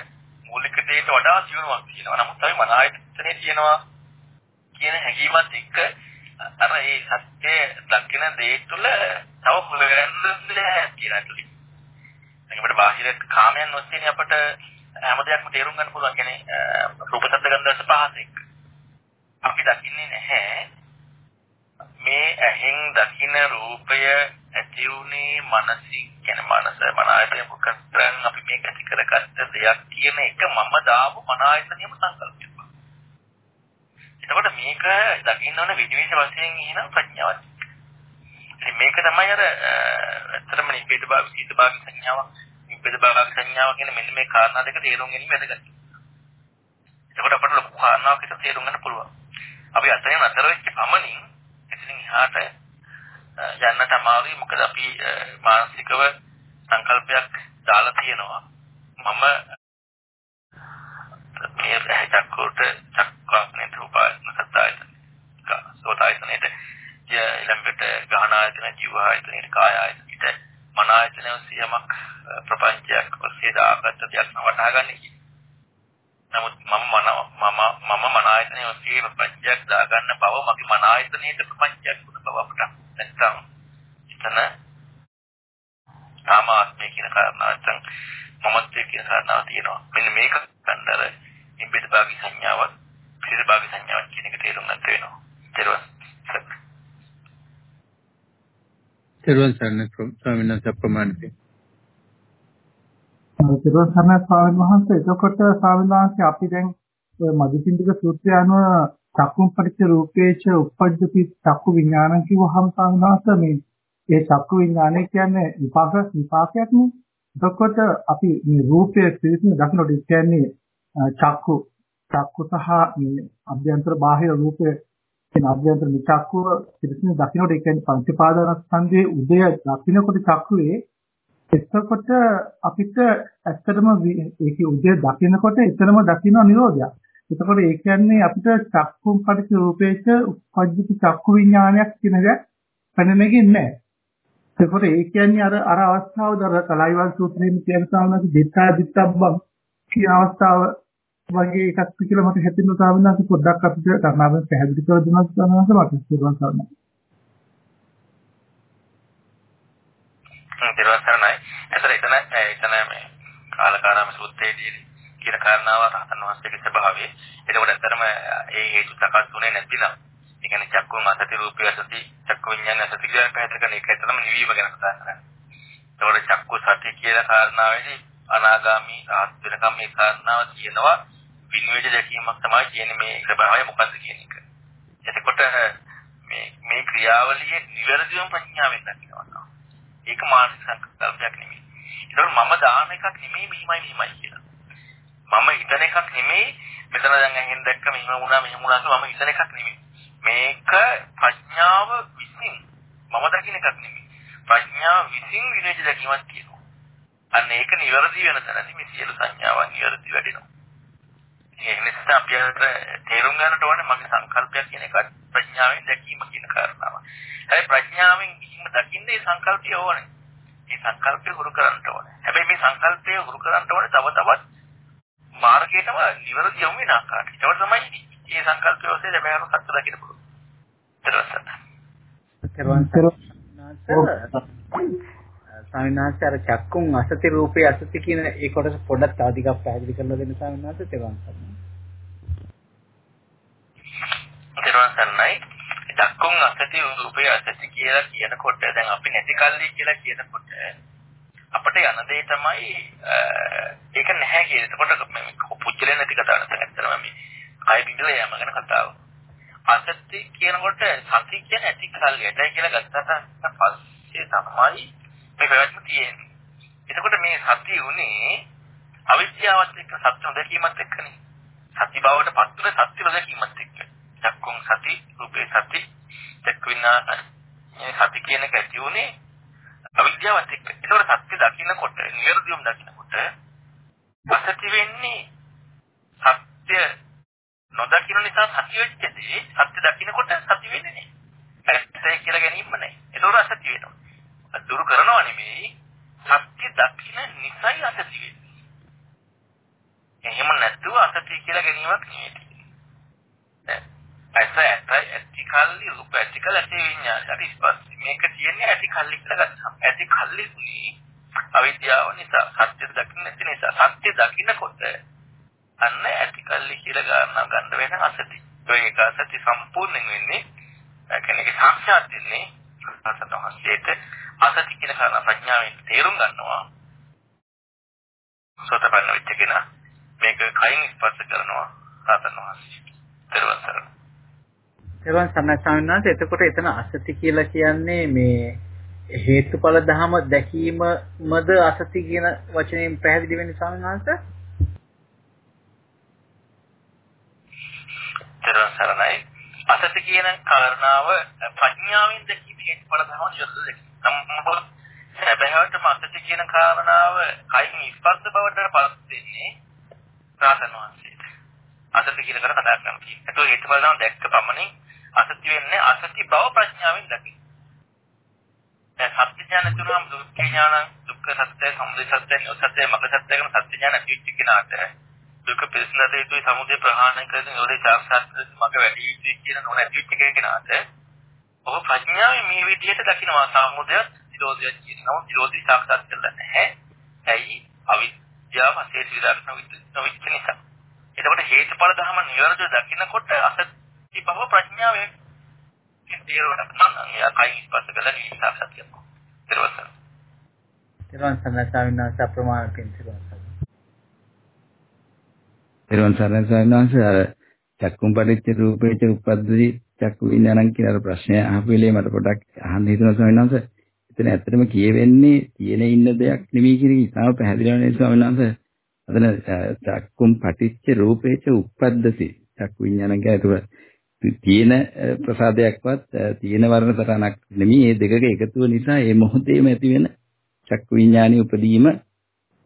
Speaker 2: මූලික දෙයට වඩා සියුම්වක් තියෙනවා. නමුත් අපි මන ආයතනයේ තියෙනවා කියන හැඟීමත් එක්ක අර ඒ සත්‍ය දකින දේ තුළ තව හොයන්න දෙයක් කියලා. ඒකට බාහිර කාමයන් ඔස්සේනේ අපට හැම දෙයක්ම තේරුම් ගන්න පුළුවන්. කියන්නේ රූප ශබ්ද ගන්ධ රස පහස එක්ක. අපි දකින්නේ නැහැ මේ ඇහෙන් දකින රූපය ඇති උනේ මනසින් කියන්නේ මනස මන ආයතනය මුකතරන් අපි මේක ඇති කරගත්ත දෙයක් කියන එක මම දාපු මන ආයතනයම සංකල්පයක්. එතකොට මේක දකින්න ඕන විදිවිස වශයෙන් එහෙනම් ප්‍රඥාවක්. ඉතින් මේක තමයි අර ඇත්තටම නිබ්බේද භාව සීත භාව සංඥාවක් නිබ්බේද භාව සංඥාව කියන මෙන්න මේ කාරණා දෙක තේරුම් ගැනීම වැදගත්. එතකොට අපිට ලොකු කාරණාවක් විතර තේරුම් ගන්න පුළුවන්. අපි අතරින් අතර වෙච්ච පමණින් එතනින් එහාට යන්නට අමාරුයි මොකද අපි මානසිකව සංකල්පයක් දාලා තියෙනවා. මම මේ චක්කුට චක්කානේ රූපායතන සත්‍යයතන සෝතායතනෙට ඊළඟට ගහන ආයතන ජීව ආයතනෙට කාය ආයතනෙට මන ආයතන සියමක් ප්‍රපංචයක් ඔස්සේ දාගත්ත දෙයක් වටහා ගන්න කිව්වේ. නමුත් මම මන මම මම මන ආයතනයේ ඔස්සේ ප්‍රපංචයක් දාගන්න බව මගේ මන ආයතනයේ ප්‍රපංචයක් වුණ බව අපට නැත්තම් එතන ආමාත්මය කියන කාරණාව නැත්නම් මමත්වයේ කියන කාරණාව තියෙනවා. මෙන්න මේක ගන්නතර ඉම්බෙඩ් භාගී සංඥාවක් පිළිද භාගී සංඥාවක් කියන එක තේරුම් ගන්න වෙනවා. ඊට
Speaker 3: තෙරුවන් සරණයි ස්වාමීන් වහන්සේ ප්‍රමාණිතයි.
Speaker 6: තෙරුවන් සරණයි ස්වාමීන් වහන්සේ එතකොට ස්වාමීන් වහන්සේ අපි දැන් මදුපිණ්ඩික සූත්‍රය අනුව චක්කුම් පරිච්ඡ රූපේච උප්පජ්ජති චක්කු විඥානං කිව්වහම ස්වාමීන් වහන්සේ මේ ඒ චක්කු විඥානය කියන්නේ විපාක විපාකයක් නේ. එතකොට අපි මේ රූපයේ පිළිසින දකින්නට කියන්නේ චක්කු චක්කු සහ මේ අභ්‍යන්තර බාහිර රූපයේ කියන අභ්‍යන්තර චක්කුව පිළිසින දකින්නට ඒ කියන්නේ පංචපාදනස්කන්ධයේ උදය දකින්නකොට චක්කුවේ එතකොට අපිට ඇත්තටම ඒකේ උදය දකින්නකොට එතරම් දකින්න නිරෝධයක්. එතකොට ඒ කියන්නේ අපිට චක්කුම් පටිච්ච රූපේච උපජ්ජති චක්කු විඥානයක් කියන එක පැනනෙන්නේ නැහැ. එතකොට ඒ කියන්නේ අර අර අවස්ථාවද අර කලයිවල් සූත්‍රයෙන් කියන සාමනක දිත්තා දිත්තබ්බම් කියන අවස්ථාව වගේ එකක් කියලා මට හිතෙනවා සාමනක පොඩ්ඩක් අපිට කර්ණාවෙන් පැහැදිලි කර දුන්නා සාමනක මට සිරුවන් සරණයි.
Speaker 2: දිරවසරණයි. එතන එතන එතන මේ කාලකාරාම සූත්‍රයේදී කියන කාරණාව රහතන් වහන්සේගේ ස්වභාවය. එතකොට ඇත්තටම ඒ හේතු සකස් වුණේ නැතිනම් ඒ කියන්නේ චක්කුම අසති රූපය අසති චක්කු විඤ්ඤාණ අසති කියන පැහැදිලි කරන එක ඇත්තටම නිවීම ගැන කතා කරන්නේ. ඒතකොට චක්කු සති කියලා කාරණාවේදී අනාගාමි රහත් වෙනකම් මේ කාරණාව කියනවා විනිවිද දැකීමක් තමයි කියන්නේ මේ ස්වභාවය මොකද්ද කියන එක. එතකොට මේ මේ ක්‍රියාවලියේ නිවැරදිවම ප්‍රඥාවෙන් දකිනවා. ඒක මානසික සංකල්පයක් නෙමෙයි. ඒතකොට මම දාන එකක් නෙමෙයි මෙහිමයි මෙහිමයි කියලා. මම හිතන එකක් නෙමෙයි මෙතන දැන් ඇහෙන් දැක්ක මෙහෙම වුණා මෙහෙම වුණා කියලා මම හිතන එකක් නෙමෙයි. මේක ප්‍රඥාව විසින් මම දකින්න එකක් නෙමෙයි. ප්‍රඥාව විසින් විනෝද දැකීමක් කියනවා. අන්න ඒක නිවැරදි වෙන තැනදී මේ සියලු සංඥාවන් නිවැරදි වැඩෙනවා. ඒ නිසා අපි අර තේරුම් ගන්නට ඕනේ මගේ සංකල්පයක් කියන එකත් ප්‍රඥාවෙන් දැකීම කියන කාරණාව. හැබැයි ප්‍රඥාවෙන් දකින්නේ සංකල්පය ඕනේ. මේ සංකල්පය හුරු කරන්න ඕනේ. හැබැයි මේ සංකල්පය හුරු කරන්න ඕනේ තව තවත් මාර්ගයටම නිවැරදි යොමු වෙන ආකාරයට. ඒක තමයි මේ සංකල්පය ඔස්සේ ලැබෙන සත්‍ය දකින්න පුළුවන්.
Speaker 3: ස්වාමීනාචාර චක්කුන් අසති රූපේ අසති කියන ඒ කොටස පොඩ්ඩක් තව ටිකක් පැහැදිලි කරලා දෙන්න ස්වාමීනාච තෙරුවන් සරණයි.
Speaker 2: තෙරුවන් සරණයි. චක්කුන් අසති රූපේ අසති කියලා කියනකොට දැන් අපි නැති කල්ලි කියලා කියනකොට අපිට යන දේ තමයි ඒක නැහැ කියන. එතකොට මේ පුච්චලේ නැති කතාවක් නැත්නම් මේ කය බිඳලා යෑම ගැන කතාව. අසත්‍ය කියනකොට සති කියන්නේ ඇති කල්යටයි කියලා ගත්තට පස්සේ තමයි මේ ප්‍රවැත්ම තියෙන්නේ. එතකොට මේ සතිය උනේ අවිද්‍යාවත් එක්ක සත්‍ය නොදැකීමත් එක්කනේ. සති බවට පත් වෙන සත්‍ය නොදැකීමත් එක්ක. චක්කුම් සති, රූපේ සති, චක්කුවිනා මේ සති කියන එක ඇති උනේ අවිද්‍යාවත් එක්ක. ඒතකොට සත්‍ය දකින්නකොට, නිර්දියුම් දකින්නකොට අසති වෙන්නේ සත්‍ය නොදකින්න නිසා සත්‍ය වෙච්ච දේ සත්‍ය දකින්නකොට සත්‍ය වෙන්නේ නැහැ. ඇත්තයි කියලා ගැනීම නැහැ. ඒතකොට අසත්‍ය වෙනවා. දුරු කරනවා නෙමෙයි සත්‍ය දකින්න නිසයි අසත්‍ය වෙන්නේ. එහෙම නැතුව අසත්‍ය කියලා ගැනීමක් නෙමෙයි. ඇස ඇත ඇති කල්ලි රූප ඇති කල ඇති විඤ්ඤාණය හරි ස්පර්ශ මේක තියෙන්නේ ඇති කල්ලි කියලා ගත්තාම. ඇති කල්ලි උනේ අවිද්‍යාව නිසා සත්‍ය දකින්න නැති නිසා. සත්‍ය දකින්නකොට අන්න ඇති කල්ලි කියලා ගන්න ගන්න වෙන අසති. ඒක අසති සම්පූර්ණයෙන් වෙන්නේ කෙනෙක් සාක්ෂාත් වෙන්නේ අසතමස්සේට අසති කියන කාරණා ප්‍රඥාවෙන් තේරුම් ගන්නවා. සෝතපන්න වෙච්ච කෙනා මේක කයින් ස්පර්ශ කරනවා සාතන වහන්සේ. දරුවන් සරණ
Speaker 3: දරුවන් සරණ ස්වාමීන් වහන්සේ එතකොට එතන අසති කියලා කියන්නේ මේ හේතුඵල ධම දැකීමමද අසති කියන වචනයෙන් පැහැදිලි වෙන්නේ ස්වාමීන් වහන්සේ
Speaker 2: දරුවන් සරණයි අසති කියන කාරණාව ප්‍රඥාවෙන් දැකීම හේතුඵල ධම යොදලා නමුත් සැබෑවටම අසති කියන කාරණාව කයින් ස්පර්ශ බවට පත් වෙන්නේ රාතන වහන්සේට. අසති කියන කර කතා කරනවා කියන්නේ. ඒතකොට හේතු බලනවා දැක්ක පමණින් අසති වෙන්නේ අසති බව ප්‍රඥාවෙන් දකින්න. දැන් සත්‍ය ඥාන තුනම දුක්ඛ ඥාන, දුක්ඛ සත්‍ය, සමුදය සත්‍ය, නිරෝධ සත්‍ය, මග්ග සත්‍ය කියන සත්‍ය ඥාන ඇතිවෙච්ච කෙනාට දුක පිළිසඳ යුතුයි සමුදය ප්‍රහාණය කරන යෝධේ සාක්ෂාත් මග වැඩි යුතුයි කියන නොන ඇති වෙච්ච කෙනාට ඔහු ප්‍රඥාවෙන් මේ විදිහට දකිනවා සමුදය නිරෝධය කියනවා නිරෝධي සාක්ෂාත් කරලා නැහැ. ඇයි අවිද්‍යාව අසේස විදාක් නොවිච්ච නිසා. එතකොට හේතුඵල ධර්ම නිවැරදිව දකිනකොට අසත්‍ය බව ප්‍රඥාවෙන් තේරුණා නම් එයා කයින් ස්පර්ශ සාක්ෂාත් කරනවා. ඊට පස්සේ
Speaker 3: තිරුවන් සරණයි ස්වාමීන් වහන්සේ අප්‍රමාණ පින් තිරුවන් සරණයි.
Speaker 4: තිරුවන් සරණයි ස්වාමීන් වහන්සේ අර චක්කුම් පරිච්ඡ රූපේච උපද්දි චක්කු විඥානං කියන අර ප්‍රශ්නය අහපු වෙලේ මට පොඩක් අහන්න හිතුණා ස්වාමීන් වහන්සේ. එතන ඇත්තටම කියවෙන්නේ තියෙන ඉන්න දෙයක් නෙමෙයි කියන එක ඉතාම පැහැදිලිව නේ ස්වාමීන් වහන්සේ. අතන චක්කුම් පටිච්ච රූපේච උපද්දති චක්කු විඥානං කියන තියෙන ප්‍රසාදයක්වත් තියෙන වර්ණ තරණක් නෙමෙයි මේ දෙකක එකතුව නිසා මේ මොහොතේම ඇති වෙන චක්කු විඥානයේ උපදීම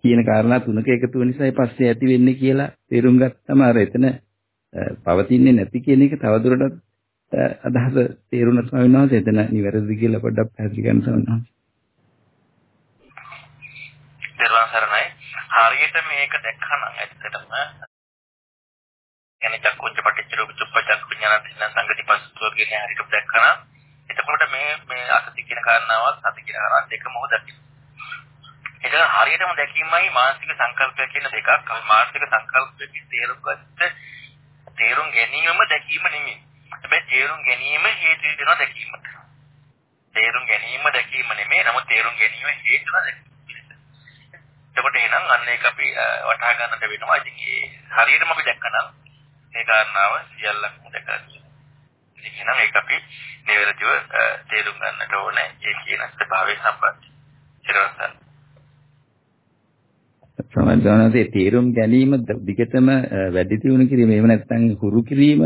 Speaker 4: කියන කාරණා තුනක එකතුව නිසා ඒ පස්සේ ඇති වෙන්නේ කියලා තේරුම් ගත්තම අර එතන පවතින්නේ නැති කියන එක තවදුරටත් අදහස තේරුණා ස්වාමීන් වහන්සේ එතන නිවැරදි කියලා පොඩ්ඩක් පැහැදිලි කරන්න ස්වාමීන් වහන්සේ.
Speaker 2: දර්වන් සරණයි. හරියට මේක දැක්කම ඇත්තටම يعني චක්කුච්ච පටිච්ච රූප චුප්පචක් විඥාන දින සංගති පස්සුව කියන හරියට දැක්කම එතකොට මේ මේ අසති කියන කාරණාවත් සති කියන කාරණාවත් දෙකම හොදකින්. ඒක හරියටම දැකීමයි මානසික සංකල්පය කියන දෙකක්. අපි මානසික සංකල්පයේ තේරුම් ගත්ත තේරුම් ගැනීමම දැකීම නෙමෙයි. හැබැයි තේරුම් ගැනීම හේතු වෙනවා දැකීමට. තේරුම් ගැනීම දැකීම නෙමෙයි. නමුත් තේරුම් ගැනීම හේතු වෙනවා දැකීම. එතකොට එහෙනම් අන්න ඒක අපි වටහා ගන්නට වෙනවා. ඉතින් ඒ හරියටම අපි දැක්කනම් මේ කාරණාව සියල්ලක්ම දැකගන්න. ඉතින් එහෙනම් ඒක අපි නිවැරදිව තේරුම් ගන්නට ඕනේ. ඒ කියන ස්වභාවය සම්බන්ධ. ඊට
Speaker 4: සමහරවිට තේරුම් ගැනීම දිගටම වැඩි දියුණු කිරීම එහෙම නැත්නම් හුරු කිරීම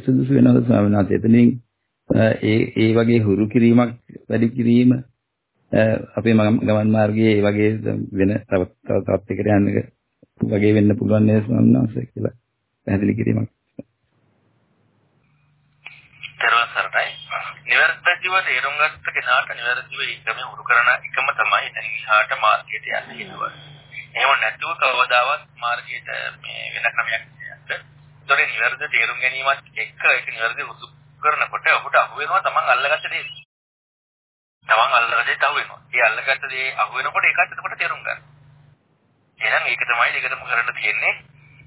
Speaker 4: සුදුසු වෙනවද ස්වාමීන් වහන්සේ එතනින් ඒ ඒ වගේ හුරු කිරීමක් වැඩි කිරීම අපේ ගමන් මාර්ගයේ ඒ වගේ වෙන තව තවත් එකට යන්න වගේ වෙන්න පුළුවන් නේද ස්වාමීන් වහන්සේ කියලා පැහැදිලි කිරීමක්
Speaker 2: තරවසරයි නිවැරදිව තේරුම් ගත්ත කෙනාට නිවැරදිව ඒකම හුරු කරන එකම තමයි එතන ඉහාට මාර්ගයට යන්න හේතුව. එහෙම නැතුව කවදාවත් මාර්ගයට මේ වෙන ක්‍රමයක් නැහැ. ඒතොරේ නිවැරදි තේරුම් ගැනීමත් එක්ක ඒක නිවැරදි උසු කරනකොට ඔහුට අහු වෙනවා තමන් අල්ලගත්ත දේ. තමන් අල්ලගත්ත දේ අහු වෙනවා. ඒ අල්ලගත්ත දේ අහු වෙනකොට ඒකත් එතකොට තේරුම් ගන්න. එහෙනම් ඒක තමයි දෙකටම කරන්න තියෙන්නේ.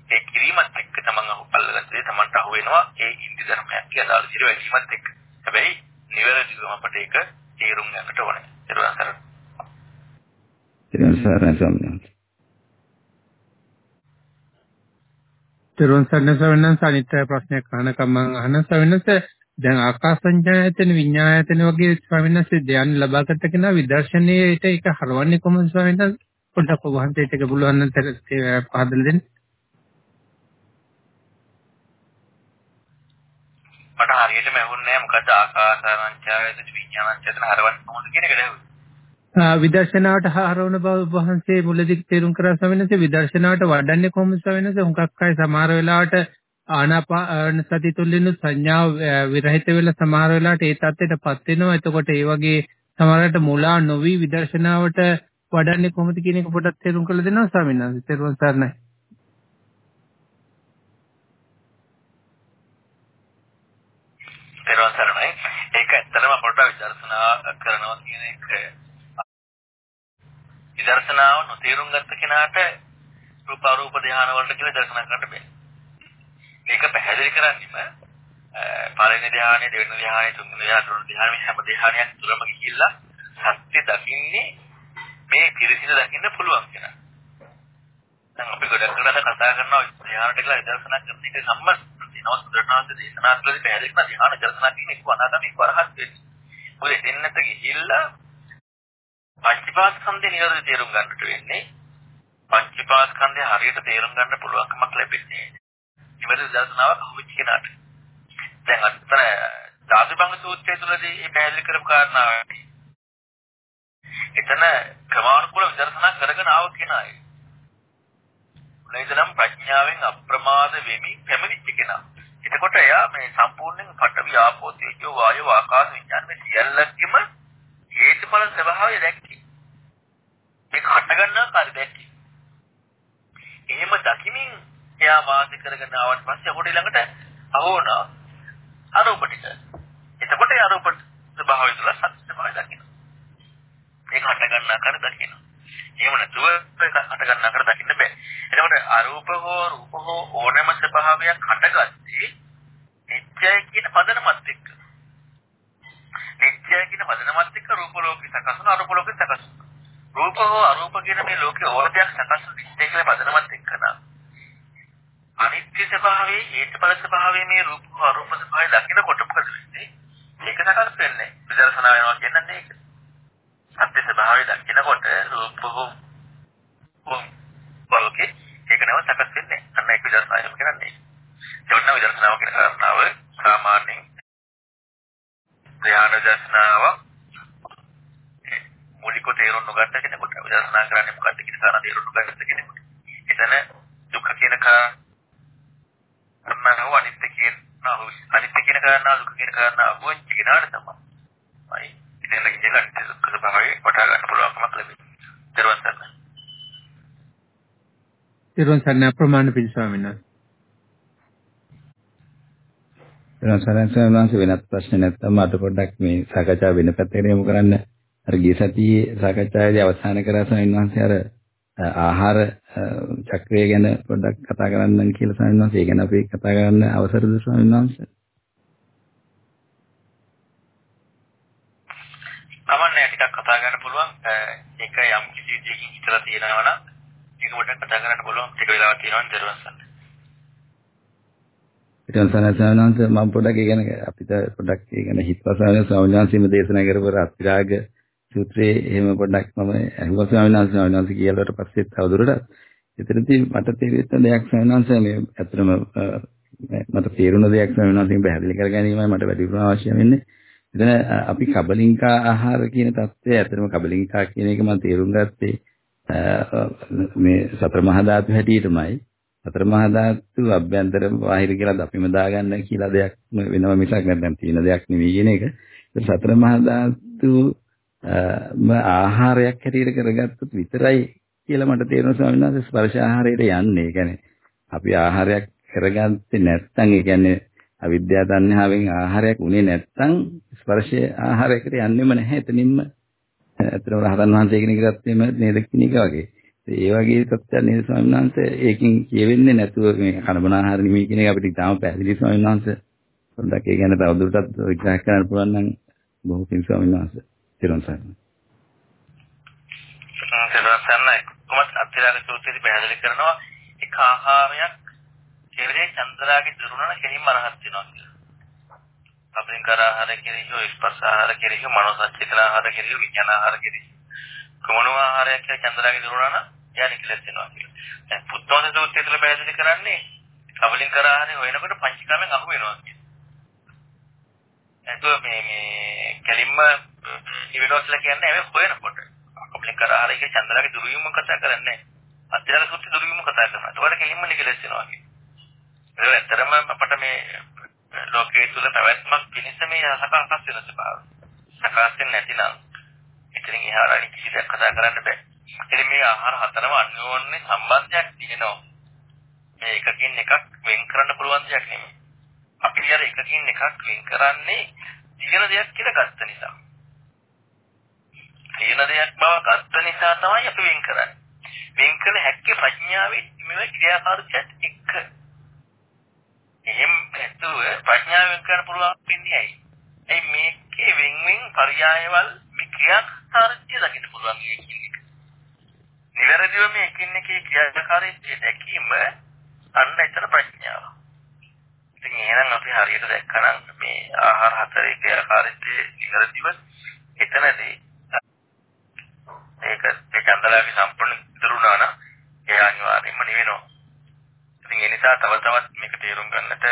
Speaker 2: ඒ කිරීමත් එක්ක තමන් අල්ලගත්ත දේ තමන්ට අහු වෙනවා. ඒ ඉන්ද්‍රිය ධර්මයක් කියලා අදාළ වැඩිමත් එක්ක. හැබැයි නිවැරදිවම අපිට ඒක තේරුම් ගන්නට ඕනේ. ඒක අසරණ.
Speaker 4: ඒක සරණ
Speaker 3: තෙරුවන් සරණ සවන්නන් සානිත් ප්‍රශ්නයක් අහනකම් මම අහන සවන්නස දැන් ආකාසඤ්ඤායතන විඤ්ඤායතන වගේ ස්වාමීන් වහන්සේ ධ්‍යාන ලබාගත කෙනා විදර්ශනයේට ඒක හරවන්නේ කොහොමද ස්වාමීන් වහන්සේ පොඩ්ඩක් ඔබ වහන්සේට ඒක පුළුවන් නම් පහදලා දෙන්න.
Speaker 2: මට හරියටම ඇහුන්නේ නැහැ. මොකද ආකාසානංචායතන විඤ්ඤාණංචායතන හරවන්නේ කොහොමද කියන එක දැහුවේ.
Speaker 3: විදර්ශනාවට හරවන බව වහන්සේ මුලදී තේරුම් කරා ස්වාමීන් විදර්ශනාවට වඩන්නේ කොහොමද ස්වාමීන් වහන්සේ හුඟක් අය සමහර වෙලාවට ආනාපාන සති තුළින් සංඥා විරහිත වෙලා සමහර වෙලාවට ඒ தත්ත්වයටපත් වෙනවා. එතකොට ඒ වගේ සමහරකට මුලා නොවි විදර්ශනාවට වඩන්නේ කොහොමද කියන එක පොඩ්ඩක් තේරුම් කරලා දෙනවා ස්වාමීන් වහන්සේ තේරුම් සරණයි.
Speaker 2: තේරුම් සරණයි ඒක ඇත්තටම අපට විදර්ශනා කරනවා කියන එක විදර්ශනාව නොතේරුම් ගත්ත කෙනාට රූප අරූප ධානය වලට කියලා දර්ශනා කරන්න බෑ. මේක පැහැදිලි කරන්නේම පළවෙනි ධානය, දෙවෙනි ධානය, තුන්වෙනි ධානය, තුන්වෙනි ධානය මේ හැම ධානයක් තුරම ගිහිල්ලා සත්‍ය දකින්නේ මේ පිරිසිදු දකින්න පුළුවන් කෙනා. දැන් අපි ගොඩක් කරලා කතා කරනවා ධානයට කියලා දර්ශනා කරන එක සම්මත වෙනවා සුදරනාන්ත දේශනා කරලා පැහැදිලි කරන ධානය දර්ශනා කිරීම එක්ක අනාගත එක්ක අරහත් වෙන්නේ. මොකද එතනට ගිහිල්ලා පංචපාස්කන්ධේ නිරෝධය තේරුම් ගන්නට වෙන්නේ පංචපාස්කන්ධය හරියට තේරුම් ගන්න පුළුවන්කමක් ලැබෙන්නේ. ඉවර දර්ශනාවක් අහුවෙච්ච කෙනාට. දැන් අතන ධාතුභංග සූත්‍රය තුළදී මේ පැහැදිලි කරපු කාරණාව. එතන ක්‍රමානුකූල විදර්ශනා කරගෙන ආව කෙනායි. උනේදනම් ප්‍රඥාවෙන් අප්‍රමාද වෙමි පැමිණිච්ච කෙනා. එතකොට එයා මේ සම්පූර්ණයෙන් පඨවි ආපෝ තේජෝ වායෝ ආකාශ විඥාන මේ සියල්ලක්ගෙම හේතුඵල ස්වභාවය දැක්කේ. මේක හට ගන්නා කාර්ය දැක්කේ. එහෙම දකිමින් එයා වාසය කරගෙන ආවට පස්සේ ඔහුට ළඟට අහු වුණා අරූප ටික. එතකොට ඒ අරූප ස්වභාවය තුළ සත්‍ය ස්වභාවය දකින්න. ඒක හට ගන්න ආකාර දකින්න. එහෙම නැතුව ඒක හට ගන්න ආකාර දකින්න බෑ. එතකොට අරූප හෝ රූප හෝ ඕනෑම ස්වභාවයක් හටගත්තේ නිත්‍යයි කියන පදනමත් එක්ක. නිත්‍යයි කියන පදනමත් එක්ක රූප ලෝකේ සකස් වෙන අරූප ලෝකේ සකස් වෙනවා. රූප හෝ අරූප කියන මේ ලෝකේ ඕන දෙයක් සකස් වෙන නිත්‍ය කියලා පදනමත් එක්ක නා. අනිත්‍ය ස්වභාවයේ හේතුඵල ස්වභාවයේ මේ රූප හෝ අරූප ස්වභාවය දකිනකොට මොකද වෙන්නේ? ඒක සකස් වෙන්නේ. විදර්ශනා වෙනවා කියන්නේ ඒක. සත්‍ය ස්වභාවය දකිනකොට රූප හෝ බලකේ ඒක නම සකස් වෙන්නේ. අන්න ඒක විදර්ශනායම කියන්නේ. ඒකට විදර්ශනාව කියන කාරණාව සාමාන්‍යයෙන් ධ්‍යාන දර්ශනාව මූලිකව තේරුම් නොගත්ත කෙනෙකුට විදර්ශනා කරන්නේ මොකක්ද කියන කාරණා තේරුම් නොගත්ත කෙනෙකුට. එතන දුක්ඛ කියන කාරණාව අනිත්‍ය කියන අනිත්‍ය කියන කාරණා දුක්ඛ කියන කාරණා වොච්ච කෙනාට තමයි. ඉතින් ඒක දෙකට ස්වභාවය වටහා ගන්න පුළුවන්කමක් ලැබෙනවා. ඊට පස්සේ
Speaker 3: ඊළඟ සරණ අප්‍රමාණ පිළි ස්වාමීන් වහන්සේ.
Speaker 4: ඊළඟ සරණ ස්වාමීන් වෙනත් ප්‍රශ්න නැත්නම් අද පොඩ්ඩක් මේ සාකච්ඡාව වෙන පැත්තකට යමු කරන්න. අර ගිය සතියේ සාකච්ඡාවේදී අවසන් කරා ස්වාමීන් වහන්සේ අර ආහාර චක්‍රය ගැන පොඩ්ඩක් කතා කරන්න කියලා ස්වාමීන් වහන්සේ. ඒ ගැන අපි කතා කරන්න අවසරද ස්වාමීන් වහන්සේ?
Speaker 2: තමන්නේ ටිකක් කතා කරන්න පුළුවන්. ඒක යම් කිසි දෙයකින් හිතලා තියෙනවා නම් ඒක පොඩ්ඩක් කතා කරන්න පුළුවන්. ටික වෙලාවක් තියෙනවා නේද දරුවන්සන්න.
Speaker 4: ඊට සනසනන්ත මම පොඩ්ඩක් ඒ ගැන අපිට පොඩ්ඩක් ඒ ගැන හිතවසන ස්වාමීන් වහන්සේම දේශනා කරපු අත්‍රිරාග සූත්‍රයේ එහෙම පොඩ්ඩක් මම අහුවා ස්වාමීන් වහන්සේ ස්වාමීන් වහන්සේ කියලාට පස්සේ තවදුරටත් එතනදී මට තේරෙච්ච දෙයක් ස්වාමීන් වහන්සේ මේ ඇත්තටම මට තේරුණ දෙයක් ස්වාමීන් වහන්සේ පැහැදිලි කර ගැනීමයි මට වැඩිපුර අවශ්‍ය වෙන්නේ. එතන අපි කබලින්කා ආහාර කියන தත්ත්වය ඇත්තටම කබලින්කා කියන එක මම තේරුම් ගත්තේ මේ සතර මහා ධාතු හැටියටමයි සතර මහා ධාතු අභ්‍යන්තර බාහිර කියලා අපිම දාගන්න කියලා දෙයක් වෙනව මිසක් නැත්නම් තියෙන දෙයක් නෙවෙයි කියන එක. සතර මහා ධාතු ම ආහාරයක් හැටියට කරගත්තොත් විතරයි කියලා මට තේරෙනවා ස්වාමීන් වහන්සේ ස්පර්ශ ආහාරයට යන්නේ. ඒ කියන්නේ අපි ආහාරයක් කරගත්තේ නැත්නම් ඒ කියන්නේ අවිද්‍යාව තණ්හාවෙන් ආහාරයක් උනේ නැත්නම් ස්පර්ශය ආහාරයකට යන්නෙම නැහැ. එතනින්ම ඇත්තටම රහතන් වහන්සේ කෙනෙකුට එම නේද කියන එක වගේ. ඒ වගේ තත්ත්වයක් නේද ස්වාමීන් වහන්සේ ඒකෙන් කියවෙන්නේ නැතුව මේ කනබන ආහාර නිමි කියන එක අපිට තාම පැහැදිලි ස්වාමීන් වහන්සේ. පොඩ්ඩක් ඒ ගැන තවදුරටත් විග්‍රහ කරන්න පුළුවන් නම් බොහෝ පිං ස්වාමීන් වහන්සේ. ඊළඟ සරණයි.
Speaker 2: සරණයි. කොහොමද අත්‍යලාක සූත්‍රයේදී පැහැදිලි කරනවා එක ආහාරයක් කෙරේ චන්ද්‍රාගේ දුරුණන කෙලින්ම අරහත් වෙනවා කියලා. අබින්කර ආහාර කෙරෙහි ස්පර්ශ ආහාර කෙරෙහි මනෝසංචේතන ආහාර කෙරෙහි විඥාන ආහාර කෙරෙහි කුමන ආහාරයක් කියලා චන්ද්‍රාගේ දුරුණන යා නිකලස් වෙනවා කියලා. දැන් පුත්තෝන සූත්‍රය තුළ පැහැදිලි කරන්නේ අබින්කර ආහාරය හොයනකොට පංචකාමෙන් අහු වෙනවා කියලා. එතකොට මේ මේ කෙලින්ම ඉවෙනවා කියලා කියන්නේ ඒ හොයනකොට අබින්කර ආහාරය කියලා චන්ද්‍රාගේ දුරුවීම කතා කරන්නේ අත්‍යවශ්‍ය සූත්‍ර දුරුවීම කතා කරනවා. ඒකට කෙලින්ම නිකලස් වෙනවා කියලා. ඒක ඇත්තරම අපට මේ ලෝකයේ තුල පැවැත්මක් පිණිස මේ සකස් වෙන ස්වභාවය. සකස් වෙන්නේ නැතිනම් ඉතින් එහාට අනිත් කිසි දෙයක් කතා කරන්න බෑ. ඉතින් මේ ආහාර හතරම අන්‍යෝන්‍ය සම්බන්ධයක් තියෙනවා. මේ එකකින් එකක් වෙන් කරන්න පුළුවන් දෙයක් නෙමෙයි. අපි අර එකකින් එකක් වෙන් කරන්නේ තියෙන දෙයක් කියලා ගත්ත නිසා. තියෙන දෙයක් බව ගත්ත නිසා තමයි අපි වෙන් කරන්නේ. වෙන් කළ හැක්කේ ප්‍රඥාවෙන් මේ ක්‍රියාකාරීත්වයත් එක්ක එහෙම නැතුව ප්‍රඥාවෙන් කරන්න පුළුවන් වෙන්නේ ඇයි? ඒ මේකේ වෙන් වෙන් පරයයවල් මේ ක්‍රියාකාරීත්වය දකින්න පුළුවන් කියන්නේ. නිවැරදිව මේ එකින් එකේ ක්‍රියාකාරීත්වය දැකීම අන්න එතන ප්‍රඥාව. ඉතින් එහෙනම් අපි හරියට දැක්කනම් මේ ආහාර හතරේ ක්‍රියාකාරීත්වය නිවැරදිව එතනදී ඒක ඒ චන්දලාගේ සම්පූර්ණ දරුණා නම් ඒ අනිවාර්යයෙන්ම නිවෙනවා. ඉතින් ඒ නිසා තව තවත් මේක තේරුම් ගන්නට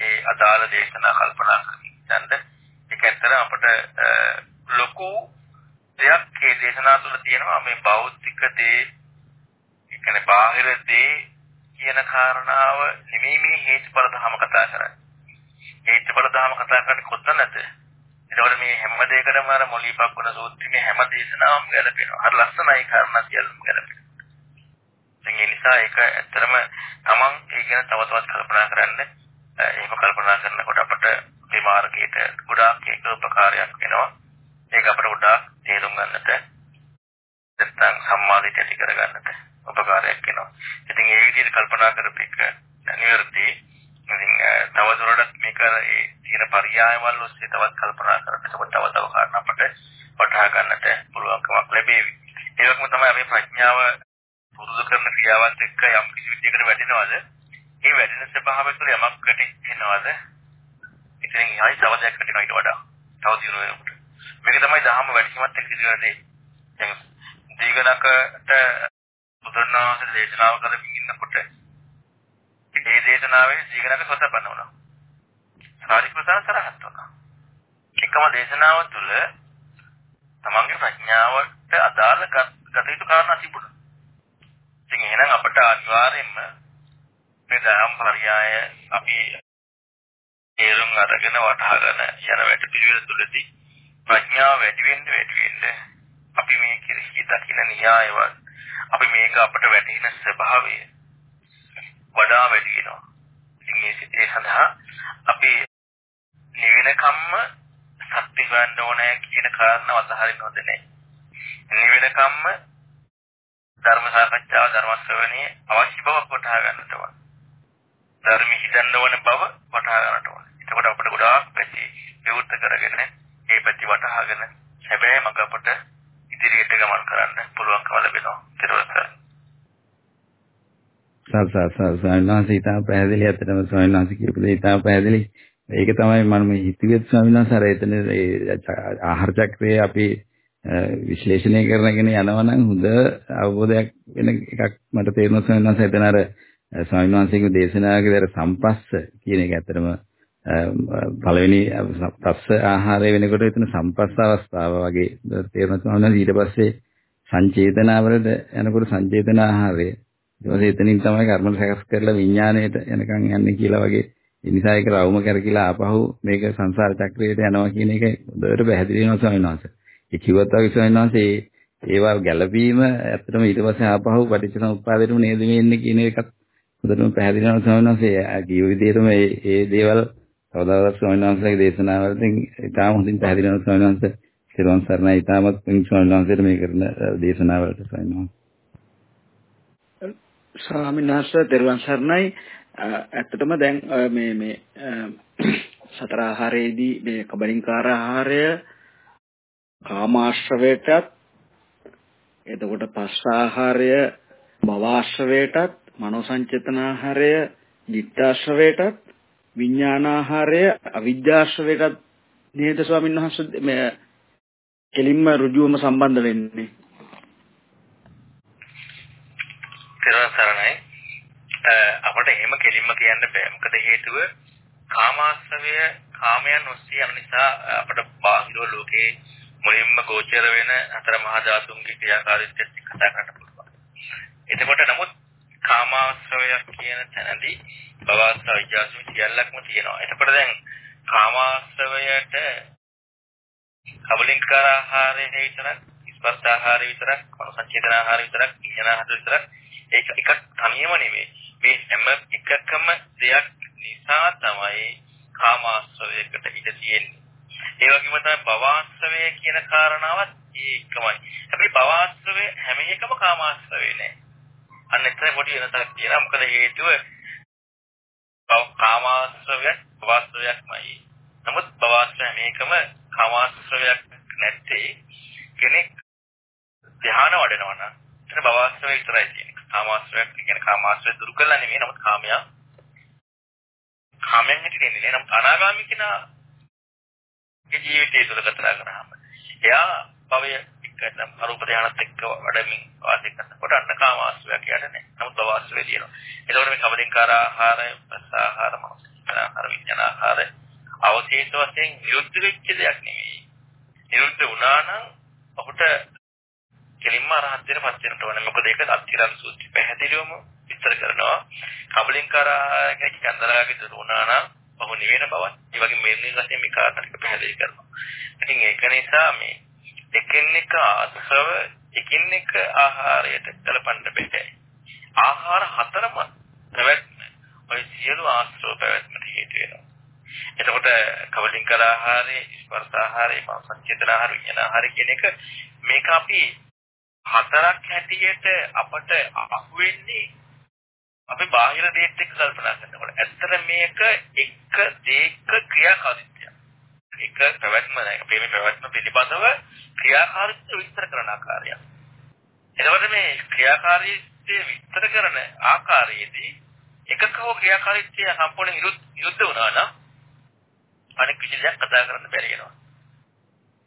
Speaker 2: ඒ අදාළ දේශනා කල්පනා කරගන්න ඒක ඇත්තට අපට ලොකු දෙයක් මේ දේශනා තුළ තියෙනවා මේ භෞතික දේ ඒ කියන්නේ බාහිර දේ කියන කාරණාව නෙමෙයි මේ හේතුඵල ධම කතා කරන්නේ. හේතුඵල ධම කතා කරන්නේ කොතනද? ඒකවල මේ හැම දෙයකටම අර මොළීපක් වන සූත්‍රයේ හැම දේශනාවම ගැලපෙනවා. හරි ලස්සනයි කාරණා සියල්ලම ගැලපෙනවා. ඉතින් ඒ නිසා නිසා ඒක ඇත්තටම තමන් ඒ ගැන තව තවත් කල්පනා කරන්න එහෙම කල්පනා කරනකොට අපට මේ මාර්ගයට ගොඩාක් ඒක උපකාරයක් වෙනවා. ඒක අපට ගොඩාක් තේරුම් ගන්නට නැත්නම් සම්මාදිට ඇති කරගන්නට උපකාරයක් වෙනවා. ඉතින් ඒ විදිහට කල්පනා කරපු එක නිවැරදි. ඉතින් තවදුරටත් මේක ඒ තියෙන පරියායවල ඔස්සේ තවත් කල්පනා කරලා තව තව තව කාරණා අපට වටහා ගන්නට පුළුවන්කමක් ලැබේවි. ඒ වගේම තමයි අපි ප්‍රඥාව පුරුදු කරන ක්‍රියාවත් එක්ක යම් කිසි විදිහකට වැඩෙනවද? ඒ වැඩෙන ස්වභාවය තුළ යමක් ගැටෙනවද? ඉතින් ඊයි තව දෙයක් ගැටෙනවා ඊට වඩා. තව දිනු වෙනකොට. මේක තමයි දහම වැඩිමත් එක්ක සිදුවන දේ. දැන් දීගණකට බුදුරණවහන්සේ දේශනාව කරමින් ඉන්නකොට මේ දේශනාවේ දීගණක සතපන්න වුණා. සාරිපුත්‍රයන් සරහත් වුණා. එකම දේශනාව තුළ තමන්ගේ ප්‍රඥාවට අදාළ ගත යුතු කාරණා තිබුණා. ඉතින් එහෙනම් අපට අනිවාර්යයෙන්ම මේ ධම්ම පරයය අපි තේරුම් අරගෙන වටහාගෙන යන වැඩ පිළිවෙල තුළදී ප්‍රඥාව වැඩි වෙන්න වැඩි වෙන්න අපි මේ කිරිසි දකින න්‍යායවත් අපි මේක අපට වැටහෙන ස්වභාවය වඩා වැඩි වෙනවා. ඉතින් මේ සඳහා අපි නිවෙනකම්ම සත්‍ය ගන්න ඕනේ කියන කාරණාව අතහරින්න හොඳ නැහැ. නිවෙනකම්ම ධර්ම සාකච්ඡාව ධර්ම ශ්‍රවණයේ අවශ්‍ය බව වටහා ගන්නට ඕන. ධර්ම හිතන්න ඕන බව වටහා ගන්නට ඕන. එතකොට අපිට ගොඩාක් පැති විවෘත කරගෙන ඒ පැති වටහාගෙන හැබැයි මඟ අපට ඉදිරියට ගමන් කරන්න පුළුවන්කම ලැබෙනවා. ඊට
Speaker 4: සල් සල් සල් ස්වාමීන් වහන්සේ ඉතාම පැහැදිලි අතටම ස්වාමීන් වහන්සේ කියපු දේ ඉතාම පැහැදිලි. ඒක තමයි මම හිතුවේ ස්වාමීන් වහන්සේ අර එතන ආහාර චක්‍රයේ අපි විශ්ලේෂණය කරගෙන යනවා නම් හොඳ අවබෝධයක් වෙන එකක් මට තේරෙනවා ස්වාමීන් වහන්සේ. එතන අර ස්වාමීන් වහන්සේගේ දේශනාවකදී අර සම්පස්ස කියන එක ඇත්තටම පළවෙනි පස්ස ආහාරය වෙනකොට එතන සම්පස්ස අවස්ථාව වගේ තේරෙනවා ස්වාමීන් වහන්සේ. ඊට පස්සේ සංචේතනාවලට යනකොට සංචේතන ආහාරය. ඊට පස්සේ එතනින් තමයි කර්ම සකස් කරලා විඥාණයට යනකම් යන්නේ කියලා වගේ. ඒ නිසා ඒක රවුම කරකිලා ආපහු මේක සංසාර චක්‍රයට යනවා කියන එක හොඳට පැහැදිලි වෙනවා ස්වාමීන් වහන්සේ. ඒ කිව්වත් වගේ ස්වාමීන් වහන්සේ ඒවා ගැළපීම ඇත්තටම ඊට පස්සේ ආපහු පටිච්චසමුප්පාදෙටම නේද වෙන්නේ කියන එකත් හොඳටම පැහැදිලි වෙනවා ස්වාමීන් වහන්සේ. කිව් විදිහටම මේ මේ දේවල් තවදාවත් ස්වාමීන් වහන්සේගේ දේශනාවලදී ඉතාම හොඳින් පැහැදිලි වෙනවා ස්වාමීන් වහන්සේ. සිරුවන් සරණයි ඉතාමත් පිං ස්වාමීන් වහන්සේට මේ කරන දේශනාවලට ස්වාමීන් වහන්සේ.
Speaker 5: ස්වාමීන් වහන්සේ දරුවන් සරණයි ඇත්තටම දැන් මේ මේ සතර ආහාරයේදී මේ කබලින්කාර ආහාරය කාමාශ්‍රවයටත් එතකොට පස්ස ආහාරය භවආශ්‍රවයටත් මනෝ සංචේතන ආහාරය ditthාශ්‍රවයටත් විඥානාහාරය අවිද්‍යාශ්‍රවයටත් නේද ස්වාමීන් වහන්සේ මේ කෙලින්ම ඍජුවම සම්බන්ධ වෙන්නේ.
Speaker 2: ඊට සරණයි අපට එහෙම කෙලින්ම කියන්න බෑ. මොකද හේතුව කාමාශ්‍රවය කාමයන් ඔස්සේ යන නිසා අපට බාහිර ලෝකේ මුලින්ම ගෝචර වෙන අතර මහා ධාතුන්ගේ ක්‍රියාකාරීත්වය කතා කරන්න පුළුවන්. එතකොට නමුත් කාමාශ්‍රවයක් කියන තැනදී භවස්ස විජාසු සියල්ලක්ම තියෙනවා. එතකොට දැන් කාමාශ්‍රවයට කබලින්කාර ආහාරයේ විතරක් ස්පර්ශ ආහාරය විතරක් සංචේතන ආහාරය විතරක් විඥාන ආහාරය විතරක් ඒක එකක් තනියම නෙමෙයි. මේ හැම එකකම දෙයක් නිසා තමයි කාමාශ්‍රවයකට ඉඩ තියෙන්නේ. ඒ වගේම තමයි භවආශ්‍රවය කියන කාරණාවත් ඒකමයි. හැබැයි භවආශ්‍රවය හැම එකම කාමාශ්‍රවය නෑ. අන්න එතන පොඩි වෙනසක් තියෙනවා. මොකද හේතුව කාමාශ්‍රවය භවආශ්‍රවයක්මයි. නමුත් භවආශ්‍රය හැම එකම කාමාශ්‍රවයක් නැත්තේ කෙනෙක් ධ්‍යාන වඩනවා නම් එතන භවආශ්‍රවය විතරයි තියෙන්නේ. කාමාශ්‍රයක් කියන්නේ කාමාශ්‍රය දුරු කළා නෙමෙයි නමුත් කාමයා කාමෙන් හිටින්නේ නේ නමුත් අනාගාමී කෙනා ඒ ජීවිතය තුළ කතා කරාම එයා භවය එක්කනම් අරූප ධානත් එක්ක වඩමින් වාසය කරනකොට අන්න කාමාශ්‍රයක් යන්නේ නමුත් භවආශ්‍රය තියෙනවා එතකොට මේ කවදින්කාර ආහාරය ප්‍රසආහාර ආහාර විඥාන ආහාර අවශේෂ වශයෙන් විරුද්ධ වෙච්ච දෙයක් නෙමෙයි විරුද්ධ වුණා නම් අපට කෙලින්ම අරහත් වෙනපත් වෙනට ඕනේ. මොකද ඒක අත්තිරන් සූත්‍රය පැහැදිලිවම විස්තර කරනවා. කබලින්කාර කියන චන්දරාගේ දුරුණා නම් පහු වෙන බවත් ඒ වගේ මෙන්න වශයෙන් මේ කාරණා පැහැදිලි කරනවා. ඉතින් ඒක නිසා මේ එකින් එක ආශ්‍රව එකින් එක ආහාරයට කලපන්න බෑ. ආහාර හතරම පැවැත්ම ඔය සියලු ආශ්‍රව පැවැත්මට හේතු වෙනවා. එතකොට කවලින්කර ආහාරය, ස්පර්ශ ආහාරය, සංචේතන ආහාර, විඥාන ආහාර කියන එක මේක අපි හතරක් හැටියට අපට අහු වෙන්නේ අපි බාහිර දේත් එක්ක කල්පනා කරනකොට ඇත්තට මේක එක දෙක ක්‍රියාකාරීත්වය. එක පැවැත්ම නැහැ. අපේ මේ පැවැත්ම පිළිබඳව ක්‍රියාකාරීත්වය විස්තර කරන ආකාරය. එතකොට මේ ක්‍රියාකාරීත්වය විස්තර කරන ආකාරයේදී එකක හෝ ක්‍රියාකාරීත්වය සම්පූර්ණ විරුද්ධ වුණා නම් අනෙක් කිසි දෙයක් කතා කරන්න බැරි වෙනවා.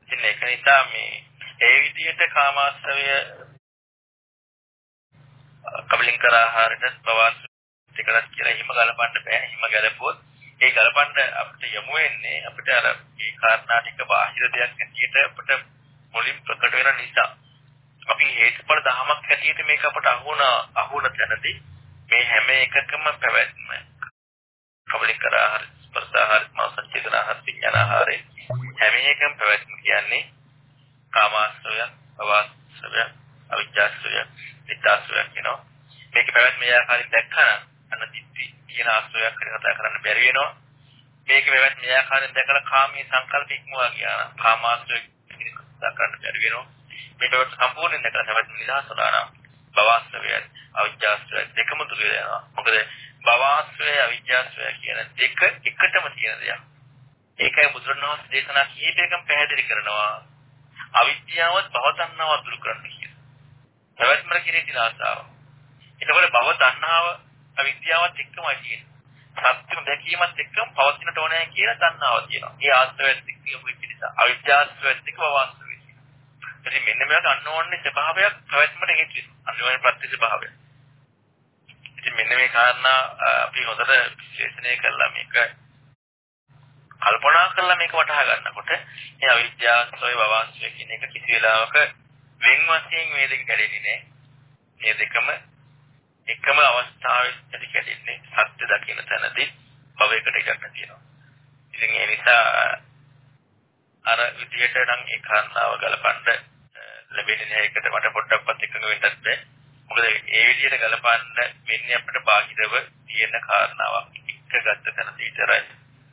Speaker 2: ඉතින් ඒක නිසා මේ ඒ විදිහට කාමාශ්‍රවය කබලින්කර ආහාරයට ප්‍රවාස ටිකක් කියලා හිම ගලපන්න බෑ. හිම ගලපුවොත් ඒ ගලපන්න අපිට යමු වෙන්නේ අපිට අර මේ කාරණා ටික බාහිර දෙයක් ඇටියට අපිට මුලින් ප්‍රකට වෙන නිසා. අපි හේතුඵල දහමක් ඇටියට මේක අපට අහුණ අහුණ තැනදී මේ හැම එකකම පැවැත්ම කබලින්කර ආහාර ස්පර්ශාහාර මාසංචේතනාහාර විඥානහාරේ හැම එකම පැවැත්ම කියන්නේ කාමාශ්‍රය, භවශ්‍රය, අවිජ්ජාශ්‍රය, විත්තාශ්‍රය කියනවා. මේක පැවැත්ම මේ ආකාරයෙන් දැක්කම අන්න දිට්ඨි කියන ආශ්‍රයයක් හරි කතා කරන්න බැරි වෙනවා. මේක පැවැත්ම මේ ආකාරයෙන් දැකලා කාමී සංකල්ප ඉක්මවා ගියා නම් කාමාශ්‍රය කතා කරන්න බැරි වෙනවා. මේ පැවැත්ම සම්පූර්ණයෙන් දැකලා පැවැත්ම නිදහස් වුණා නම් භවශ්‍රය, අවිජ්ජාශ්‍රය දෙකම දුර වෙනවා. මොකද භවශ්‍රය, අවිජ්ජාශ්‍රය කියන දෙක එකටම තියෙන දෙයක්. ඒකයි බුදුරණවහන්සේ දේශනා කීපයකම පැහැදිලි කරනවා අවිද්‍යාවත් භව තණ්හාවත් දුරු කරන්න කියලා. පැවැත්මර කෙරේ තියෙන ආසාව. එතකොට භව තණ්හාව අවිද්‍යාවත් එක්කමයි තියෙන්නේ. සත්‍යම දැකීමත් එක්කම පවතිනට ඕනෑ කියලා තණ්හාව තියෙනවා. ඒ ආශ්‍රයත් එක්ක යොමු වෙච්ච නිසා අවිද්‍යාශ්‍රයත් එක්ක භවශ්‍රය තියෙනවා. ඉතින් මෙන්න මේක අන්න ඕනේ ස්වභාවයක් පැවැත්මට හේතු වෙනවා. අනිවාර්ය ප්‍රත්‍ය ස්වභාවය. ඉතින් මෙන්න මේ කාරණා අපි හොඳට විශ්ලේෂණය කළා මේක කල්පනා කරලා මේක වටහා ගන්නකොට මේ අවිද්‍යාවයි භවංශය කියන එක කිසි වෙලාවක වෙන් වශයෙන් මේ දෙක කැඩෙන්නේ නැහැ. මේ දෙකම එකම අවස්ථාවෙදී කැඩෙන්නේ සත්‍ය දකින්න තැනදී භවයකට ඉඩක් තියෙනවා. ඉතින් ඒ නිසා අර විදියට නම් ඒ කාරණාව ගලපන්න ලැබෙන්නේ නැහැ. ඒකට මට පොඩ්ඩක්වත් එකඟ වෙන්නත් බැහැ. මොකද ඒ විදියට ගලපන්න වෙන්නේ අපිට බාහිරව තියෙන කාරණාවක් එක ගත්ත තැන විතරයි.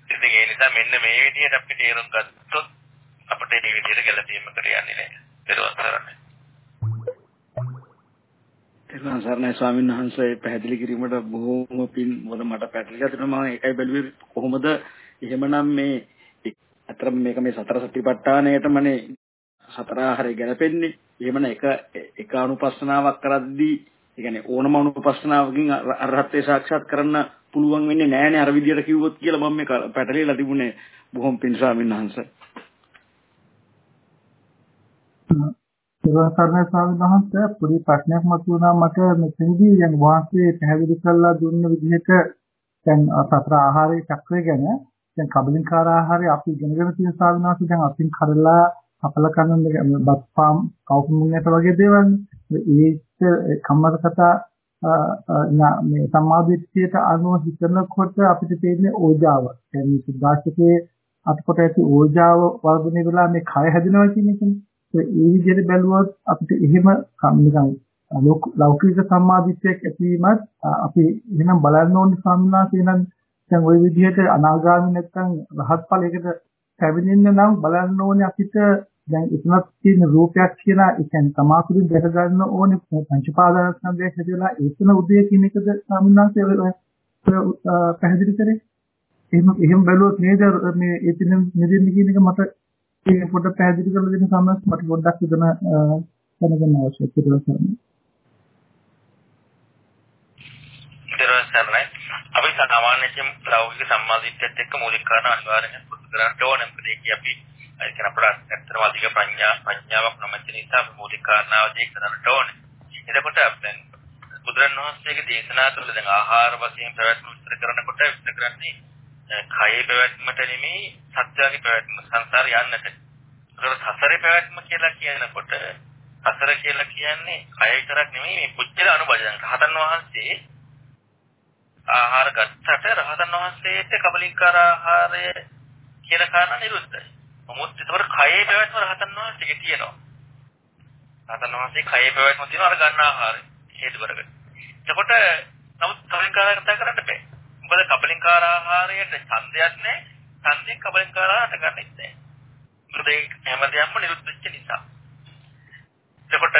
Speaker 2: ඉතින් ඒ නිසා මෙන්න මේ විදිහට අපි තේරුම් ගත්තොත් අපිට මේ විදිහට ගැළපීමකට යන්නේ නැහැ. දරුවන් සරණයි.
Speaker 5: දරුවන් සරණයි ස්වාමීන් වහන්සේ පැහැදිලි කිරීමට බොහොම පින් මොකද මට පැහැදිලි කරලා මම ඒකයි බැලුවේ කොහොමද එහෙමනම් මේ අතර මේක මේ සතර සතිපට්ඨානයටමනේ සතර ආහාරය ගැලපෙන්නේ. එහෙමනම් එක එක අනුපස්සනාවක් කරද්දී ඒ කියන්නේ ඕනම අනුපස්සනාවකින් අරහත්ත්වේ සාක්ෂාත් කරන්න පුළුවන් වෙන්නේ නැහැනේ අර විදියට කිව්වොත් කියලා මම මේ පැටලෙලා තිබුණේ බොහොම පින් ස්වාමීන් වහන්සේ.
Speaker 6: සර්වසර්ණ ස්වාමීන් වහන්සේ පොඩි ප්‍රශ්නයක් මතුවුණා මට මෙතනදී يعني වාස්තේ පැහැදිලි කරලා දුන්න විදිහට දැන් සතර ආහාරයේ චක්‍රය ගැන දැන් කබලින්කාර ආහාරය අපි ඉගෙනගෙන තියෙන ස්වාමීන් වහන්සේ දැන් අපින් කරලා අපල කන්න බත් පාම් කවුමුන්නට වගේ දේවල් ඒ කම්මතකතා මේ සම්මාදිට්ඨියට අනුව හිතනකොට අපිට තේරෙන්නේ ඕජාව. يعني සුද්දාශකයේ අත්කොට ඇති ඕජාව වර්ධනය වෙලා මේ කය හැදෙනවා කියන එකනේ. ඒ විදිහට බැලුවොත් අපිට එහෙම නිකන් ලෞකික සම්මාදිට්ඨියක් ඇතිවීමත් අපි එහෙනම් බලන්න ඕනේ සම්මාස එහෙනම් දැන් ওই විදිහට අනාගාමී නැත්නම් රහත් ඵලයකට පැමිණෙන්න නම් බලන්න ඕනේ අපිට දැන් එතනක් තියෙන රූපයක් කියලා. ඒ කියන්නේ තමාතුලින් දැක ගන්න ඕනේ පංචපාදානස්කන්ධය හැදලා ඒකන උදේ කියන එකද සාමිනාන්තය පැහැදිලි කරේ? එහෙම එහෙම බැලුවොත් නේද මේ ඒ තින නිදින්න කියන එක මට ඒ පොඩ්ඩක් පැහැදිලි කරලා දෙන්න සම්මත මට පොඩ්ඩක් ඉදන දැනගන්න අවශ්‍යයි කියලා සරණයි.
Speaker 2: අපි සාමාන්‍යයෙන් ලෞකික සම්මාදිට්ඨියත් එක්ක මූලික කාරණා අනිවාර්යයෙන් පුරුදු කරන්න ඕනේ. මොකද ඒක අපි ඒ කියන්නේ අපට ඇත්තටම අධික ප්‍රඥා ප්‍රඥාවක් නැමැති නිසා මූලික කාරණාවදී කරන්නට ඕනේ. එතකොට දැන් බුදුරණවහන්සේගේ දේශනා තුළ දැන් ආහාර වශයෙන් ප්‍රවැත්ම විස්තර කරනකොට විස්තර කරන්නේ කයේ පැවැත්මට නෙමෙයි සත්‍යයේ පැවැත්ම සංසාර යන්නට. ඒකට සසරේ පැවැත්ම කියලා කියනකොට සසර කියලා කියන්නේ කය විතරක් නෙමෙයි මේ පුච්චල අනුබලයන්. රහතන් වහන්සේ ආහාර ගත්තට රහතන් වහන්සේට කබලින්කාර ආහාරය කියලා කාරණා නිරුද්ධයි. නමුත් ඒතකොට කයේ පැවැත්ම රහතන් වහන්සේගේ තියෙනවා. රහතන් වහන්සේ කයේ පැවැත්ම තියෙනවා අර ගන්න ආහාරය හේතු කරගෙන. එතකොට නමුත් කලින් කතා කරන්න බෑ. මොකද කබලින්කාර ආහාරයට ඡන්දයක් නැහැ. ඡන්දයෙන් කබලින්කාර ආහාරට ගන්නෙත් නැහැ. මොකද ඒ හැමදේම නිරුද්ධ වෙච්ච නිසා. එතකොට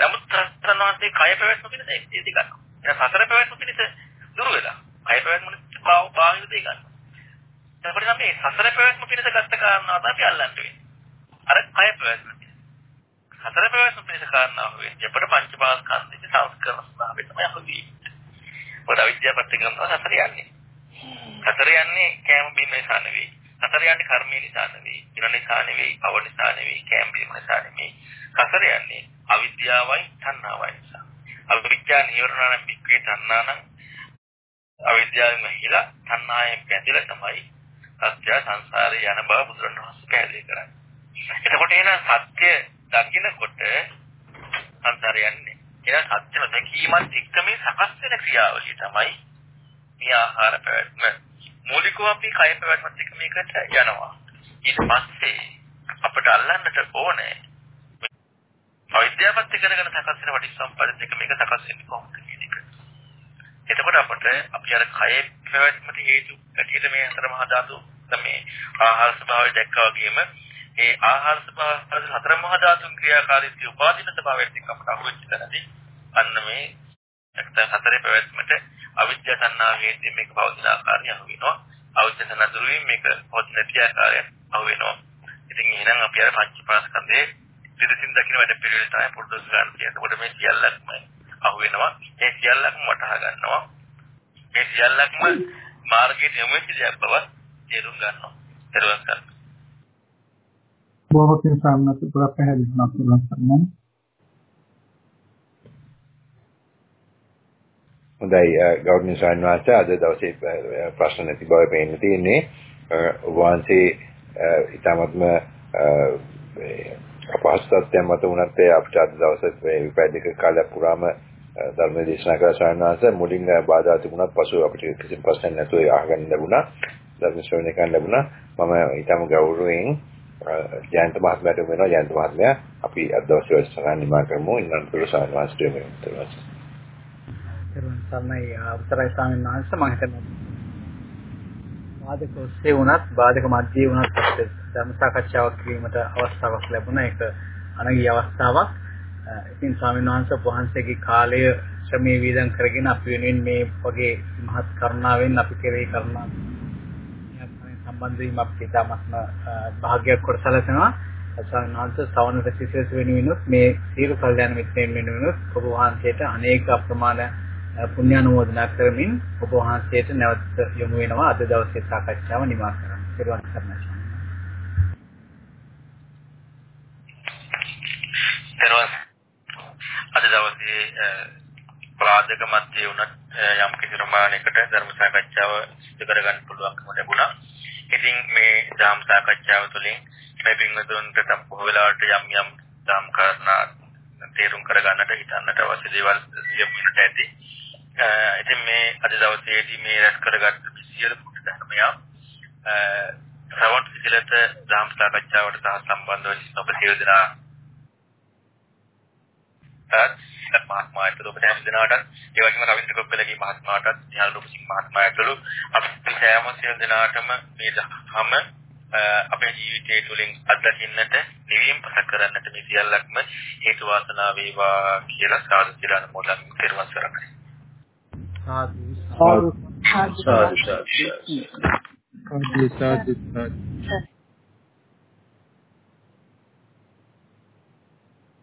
Speaker 2: නමුත් ත්‍රස්තනවාදී කය පැවැත්ම පිණිස ඒටි ගන්නවා. එහෙනම් සතර පැවැත්ම පිණිස දුර වෙලා. කය පැවැත්ම පාව බාහිර දෙය ගන්නවා. එතකොට අපි සතර පැවැත්ම පිණිස ගත්ත කාරණාව තමයි අල්ලන්න වෙන්නේ. අර කය පැවැත්ම. සතර පැවැත්ම පිණිස කාරණාව වෙන්නේ අපිට පංචපාස්කන්ධයේ සංස්කරණ ස්වභාවය තමයි අපි. මොකද අවිද්‍යාව ප්‍රතික්‍රමන සතර යන්නේ. සතර යන්නේ කෑම බීම නිසා නෙවෙයි. සතර යන්නේ කර්මය නිසා නෙවෙයි. ඉර නිසා නෙවෙයි, අව නිසා නෙවෙයි, කෑම බීම නිසා නෙවෙයි. සතර යන්නේ අවිද්‍යාවයි තණ්හාවයි නිසා. අවිද්‍යාව නිවරණ පික්කේ තණ්හානම් අවිද්‍යාවෙන් හිලා තණ්හාවෙන් බැඳිලා තමයි සත්‍ය සංසාරේ යන බව බුදුරණවහන්සේ පැහැදිලි කරන්නේ. එතකොට එහෙනම් සත්‍ය දකින්නකොට සංසාරය යන්නේ. එහෙනම් සත්‍යම දැකීමත් එක්ක මේ සකස් වෙන ක්‍රියාවලිය තමයි මේ ආහාර පැවැත්ම. මූලිකව අපි කය පැවැත්මත් එක්ක මේකට යනවා. ඊට පස්සේ අපිට අල්ලන්නට ඕනේ අවිද්‍යාවත් එක්කගෙන සකස් වෙන පටිච්චසමුප්පාද දෙක මේක සකස් වෙන්නේ කොහොමද කියන එක. එතකොට අපිට අපි අර කයේ පැවැත්මට හේතු ඇටියට මේ හතර මහා ධාතු මේ ආහාර ස්වභාවය දැක්කා වගේම ඒ ආහාර ස්වභාව හතර මහා ධාතුන් ක්‍රියාකාරීත්වය උපාදින ස්වභාවයට එක්ක අපට අහුවෙච්ච තැනදී අන්න මේ නැත්නම් හතරේ පැවැත්මට අවිද්‍යා තණ්හා හේතුයෙන් මේක පවතින ආකාරය අහු වෙනවා. අවිද්‍යා තණ්හා දුරු වීම මේක පොත් නැති ආකාරය අහු වෙනවා. ඉතින් එහෙනම් අපි අර පංචපාස්කන්ධයේ පිළිසින් දකින්න වැඩ පිළිවෙල තමයි පුරුදු ගන්න කියන්නේ. එතකොට මේ සියල්ලක්ම අහු වෙනවා. ඒ සියල්ලක්ම වටහා ගන්නවා. ඒ සියල්ලක්ම මාර්ගයට යොමු වෙච්ච දෙයක් බව තේරුම් ගන්නවා. තේරුම් ගන්න.
Speaker 6: බොහොම පින් සම්මත පුරා පැහැදිලි කරනවා
Speaker 1: හොඳයි ගෞරවනීය ස්වාමීන් වහන්සේ අද දවසේ ප්‍රශ්න නැති බව පේන්න තියෙන්නේ. ඔබ වහන්සේ ඊටමත්ම අපහසුතාවයන් මත උනත් අපිට අද දවසේ මේ විපැදික කාලයක් පුරාම ධර්ම දේශනා කළ ස්වාමීන් වහන්සේ මුලින් බාධා තිබුණත් පසු අපිට කිසිම ප්‍රශ්නයක් නැතුව අහගන්න ලැබුණා. ධර්ම ශ්‍රවණය කරන්න ලැබුණා. මම ඊටම ගෞරවයෙන් ජයන්ත මහත්මයාට වෙනවා. ජයන්ත මහත්මයා අපි අද දවසේ වැඩසටහන නිමා කරමු. ඉන්නතුරු ස්වාමීන් වහන්සේට වෙනවා
Speaker 3: තෙරුවන් සරණයි. අවසරයි ස්වාමීන් වහන්සේ. මම හිතන්නේ බාධක ඔස්සේ වුණත් බාධක මැදේ වුණත් අපිට ධර්ම සාකච්ඡාවක් කිරීමට අවස්ථාවක් ලැබුණා ඒක අනගී අවස්ථාවක්. ඉතින් ස්වාමීන් වහන්සේ වහන්සේගේ කාලය ශ්‍රමයේ වීදම් කරගෙන අපි වෙනුවෙන් මේ වගේ මහත් කරුණාවෙන් අපි කෙරේ කරුණා සම්බන්ධ වීම අපිට ඉතාමත්ම භාග්‍යයක් කොට සැලසෙනවා ස්වාමීන් වහන්සේ සවන රසිකස් වෙනුවෙනුත් මේ සීල කල්යනා මිත්‍රයන් වෙනුවෙනුත් ඔබ වහන්සේට අනේක අප්‍රමාණ පුණ්‍යානුමෝදනා කරමින් ඔබ වහන්සේට නැවත යොමු වෙනවා අද දවසේ සාකච්ඡාව නිමා කරන්න. ඊළඟ කරනවා.
Speaker 2: දරවස් අද දවසේ ප්‍රාදක මැදේ උනත් යම් කිසි ප්‍රමාණයකට ධර්ම සාකච්ඡාව සිදු කරගන්න පුළුවන්කම ලැබුණා. ඉතින් මේ ධර්ම සාකච්ඡාව තුළින් මේ පින්වතුන්ට තප්පුව වෙලාවට යම් යම් ධම් කාරණා තේරුම් කරගන්නට හිතන්නට අවශ්‍ය දේවල් සියුම්කට ඇති. ඉතින් මේ අද දවසේදී මේ රැස් කරගත්ත සියලු කුට ධර්මය ශ්‍රවණ සිලත ධම් සාකච්ඡාවට සහ සම්බන්ධ වෙන ඔබ සියලු දෙනා මහත්මයාට ඔබ හැම දිනකටත් ඒ වගේම රවින්ද්‍ර කොප්පලගේ මහත්මයාටත් ඥාන රූපසිංහ මහත්මයාටලු අපි සෑම සියලු දෙනාටම මේ ධර්ම අපේ ජීවිතය තුළින් අත්දකින්නට නිවීම පස කරන්නට මේ සියල්ලක්ම හේතු වාසනා වේවා කියලා සාදු කියලා අනුමෝදන් කරනවා සරණයි.
Speaker 3: සාදු. සාදු.
Speaker 6: සාදු. සාදු